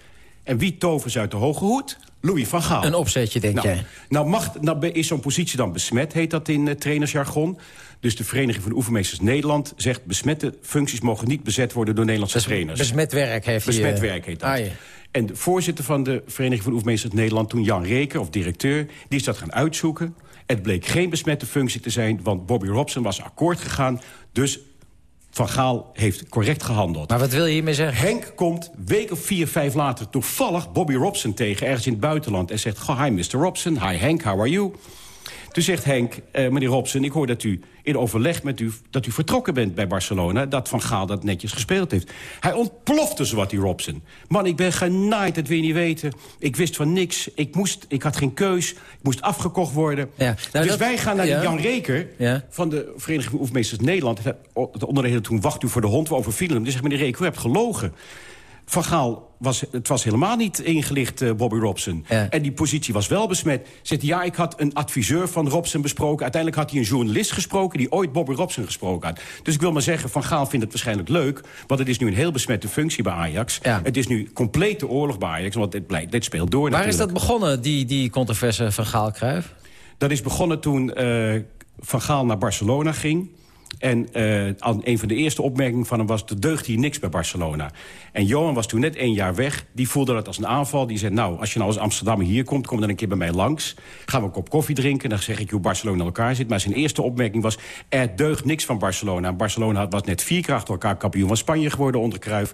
En wie toveren ze uit de hoge hoed? Louis van Gaal.
Een opzetje, denk
nou,
jij?
Nou, mag, nou is zo'n positie dan besmet, heet dat in uh, trainersjargon. Dus de Vereniging van Oefenmeesters Nederland zegt... besmette functies mogen niet bezet worden door Nederlandse trainers.
Besmet werk heeft hij...
Besmet
eh,
werk heet dat.
ah, ja.
En de voorzitter van de Vereniging van Oefenmeesters Nederland... toen Jan Reker, of directeur, die is dat gaan uitzoeken. Het bleek geen besmette functie te zijn... want Bobby Robson was akkoord gegaan. Dus Van Gaal heeft correct gehandeld.
Maar wat wil je hiermee zeggen?
Henk komt week of vier, vijf later toevallig Bobby Robson tegen... ergens in het buitenland en zegt... Goh, hi Mr. Robson, hi Henk, how are you? Toen zegt Henk, eh, meneer Robson, ik hoor dat u in overleg met u... dat u vertrokken bent bij Barcelona, dat Van Gaal dat netjes gespeeld heeft. Hij ontplofte zowat, die Robson. Man, ik ben genaaid, dat wil je niet weten. Ik wist van niks, ik, moest, ik had geen keus, ik moest afgekocht worden.
Ja, nou,
dus
dat-
wij gaan naar
ja.
die Jan Reker
Ja.
van de Vereniging Oefenmeesters Nederland. Het onderdeel toen wacht u voor de hond, we overvielen hem. Dus zegt meneer Reker, u hebt gelogen. Van Gaal, was, het was helemaal niet ingelicht, eh, Bobby Robson. En die positie was wel besmet. Zegt, ja, ik had een adviseur van Robson besproken. Uiteindelijk had hij een journalist gesproken... die ooit Bobby Robson gesproken had. Dus ik wil maar zeggen, Van Gaal vindt het waarschijnlijk leuk... want het is nu een heel besmette functie bij Ajax. Het is nu complete oorlog bij Ajax, want dit, blijkt, dit speelt door
Waar is dat begonnen, die, die controverse van Gaal Cruijff?
Dat is begonnen toen eh, Van Gaal naar Barcelona ging. En eh, een van de eerste opmerkingen van hem was... er deugt hier niks bij Barcelona. En Johan was toen net één jaar weg. Die voelde dat als een aanval. Die zei, nou, als je nou als Amsterdammer hier komt... kom dan een keer bij mij langs. Gaan we een kop koffie drinken. Dan zeg ik hoe Barcelona in elkaar zit. Maar zijn eerste opmerking was... er deugt niks van Barcelona. En Barcelona was net vier keer elkaar kampioen van Spanje geworden onder Cruijff.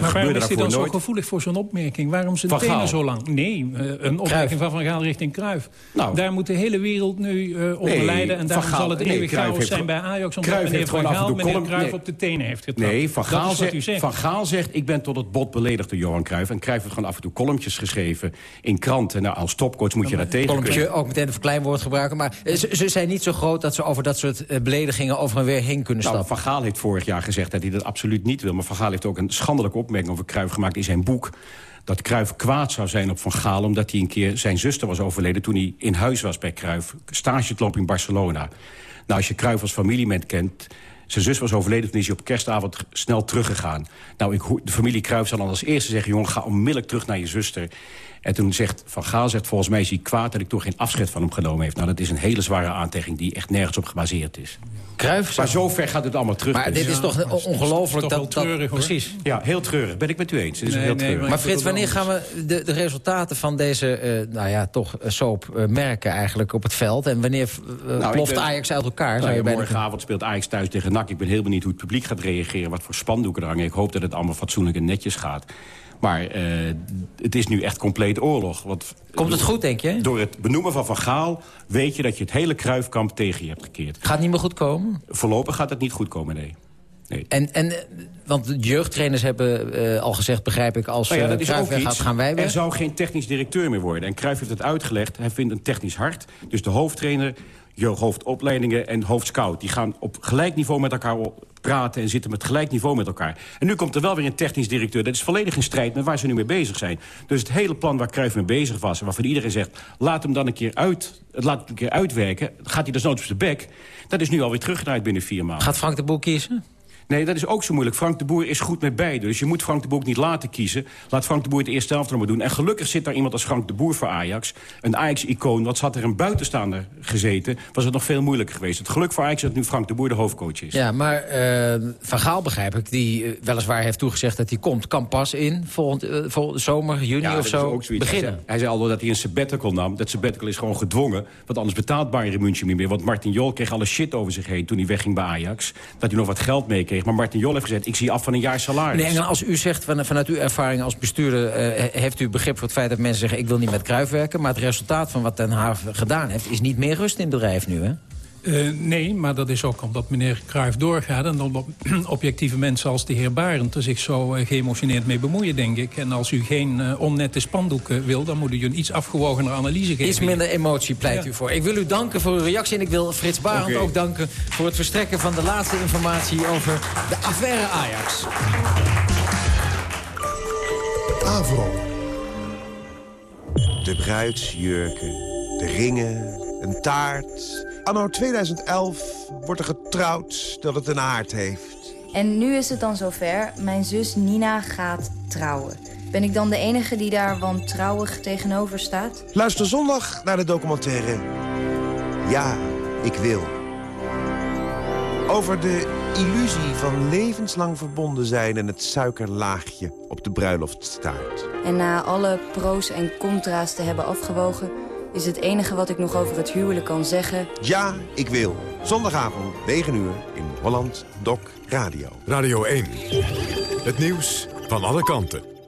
Maar waarom is hij dan zo gevoelig voor zo'n opmerking? Waarom zijn
Van
tenen
Gaal.
zo lang? Nee, eh, een opmerking van Van Gaal richting Cruijff.
Nou.
daar moet de hele wereld nu eh onder
Nee,
lijden. En daarom
Gaal-
zal het
nee,
eeuwig
Cruijff
chaos zijn bij Ajax... omdat
Cruijff
meneer
heeft
Van
gewoon af en
Gaal
toe
meneer
column-
Cruijff
nee.
op de tenen heeft getrapt.
Nee, Van Gaal, zegt,
zegt.
van Gaal zegt, ik ben tot het bot beledigd door Johan Cruijff. En Cruijff heeft gewoon af en toe columntjes geschreven in kranten. Nou, als topcoach moet je daar tegen kunnen.
ook meteen een verkleinwoord gebruiken. Maar eh, ze, ze zijn niet zo groot dat ze over dat soort beledigingen over en weer heen kunnen
Nou,
stappen.
Van Gaal heeft vorig jaar gezegd dat hij dat absoluut niet wil. Maar Van Gaal heeft ook een schandelijke opmerking over Cruijff gemaakt in zijn boek. Dat Cruijff kwaad zou zijn op Van Gaal... omdat hij een keer zijn zuster was overleden... toen hij in huis was bij Cruijff. Stage in Barcelona. Nou, als je Cruijff als familieman kent... Zijn zus was overleden, toen is hij op kerstavond snel teruggegaan. Nou, ik, de familie Cruijff zal dan als eerste zeggen... jongen, ga onmiddellijk terug naar je zuster. En toen zegt Van Gaal, zegt, volgens mij is hij kwaad... dat ik toch geen afscheid van hem genomen heeft. Nou, dat is een hele zware aantekening die echt nergens op gebaseerd is.
Cruijff
Maar zover gaat het allemaal terug.
Maar dit is toch
Ja,
ongelooflijk
toch
dat,
treurig.
Precies.
Ja, heel treurig. Ben ik met u eens. Het is heel treurig.
Maar Frits, wanneer gaan we de, de resultaten van deze, eh, nou ja, toch eh, soap eh, merken eigenlijk op het veld? En wanneer
Nou,
ploft
ben-
Ajax uit elkaar?
Nou
zou je
morgenavond speelt Ajax thuis tegen NAC. Ik ben heel benieuwd hoe het publiek gaat reageren. Wat voor spandoeken er hangen. Ik hoop dat het allemaal fatsoenlijk en netjes gaat. Maar eh, het is nu echt compleet oorlog. Want,
Komt het goed, denk je?
Door het benoemen van Van Gaal weet je dat je het hele kruifkamp tegen je hebt gekeerd.
Gaat niet meer goed komen?
Voorlopig gaat het niet goed komen, nee.
En, en, eh, want de jeugdtrainers hebben eh, al gezegd, begrijp ik... als
Nou ja, dat is ook
gaan wij weg.
Er zou geen technisch directeur meer worden. En Cruijff heeft het uitgelegd. Hij vindt een technisch hart. Dus de hoofdtrainer, je hoofdopleidingen en hoofdscout... die gaan op gelijk niveau met elkaar praten... en zitten met gelijk niveau met elkaar. En nu komt er wel weer een technisch directeur. Dat is volledig in strijd met waar ze nu mee bezig zijn. Dus het hele plan waar Cruijff mee bezig was... en waarvan iedereen zegt, laat hem dan een keer, uit, laat een keer uitwerken... gaat hij dus nooit op zijn bek. Dat is nu alweer teruggedraaid binnen vier maanden.
Gaat Frank de Boer kiezen?
Nee, dat is ook zo moeilijk. Frank de Boer is goed met beide. Dus je moet Frank de Boer ook niet laten kiezen. Laat Frank de Boer het eerste helft nog maar doen. En gelukkig zit daar iemand als Frank de Boer voor Ajax. Een Ajax-icoon. Wat had er een buitenstaander gezeten... was het nog veel moeilijker geweest. Het geluk voor Ajax is dat nu Frank de Boer de hoofdcoach is.
Ja, maar eh, Van Gaal begrijp ik, die eh, weliswaar heeft toegezegd dat hij komt... kan pas in volgend, volgende zomer, juni
Ja,
of
dat is
zo
ook zoiets. Hij
beginnen.
zei, hij zei al dat hij een sabbatical nam. Dat sabbatical is gewoon gedwongen. Want anders betaalt Bayern München niet meer. Want Martin Jol kreeg alle shit over zich heen toen hij wegging bij Ajax. Dat hij nog wat geld Maar Martin Jol heeft gezegd, ik zie af van een jaar salaris.
Meneer Engel, als u zegt van, vanuit uw ervaring als bestuurder... eh, heeft u begrip voor het feit dat mensen zeggen... ik wil niet met Cruijff werken... maar het resultaat van wat Den Haag gedaan heeft... is niet meer rust in het bedrijf nu, hè?
Uh, nee, maar dat is ook omdat meneer Cruijff doorgaat... en omdat objectieve mensen als de heer Barend er zich zo uh, geëmotioneerd mee bemoeien, denk ik. En als u geen uh, onnette spandoeken wil, dan moet u een iets afgewogener analyse geven.
Iets minder emotie pleit ja. u voor. Ik wil u danken voor uw reactie en ik wil Frits Barend okay. ook danken... voor het verstrekken van de laatste informatie over de affaire Ajax.
Avro. De bruidsjurken, de ringen, een taart. Anno 2011 wordt er getrouwd dat het een aard heeft.
En nu is het dan zover. Mijn zus Nina gaat trouwen. Ben ik dan de enige die daar wantrouwig tegenover staat?
Luister zondag naar de documentaire Ja, ik wil. Over de illusie van levenslang verbonden zijn... en het suikerlaagje op de bruiloftstaart.
En na alle pro's en contra's te hebben afgewogen... is het enige wat ik nog over het huwelijk kan zeggen...
Ja, ik wil. Zondagavond, 9 uur, in Holland Doc Radio.
Radio 1. Het nieuws van alle kanten.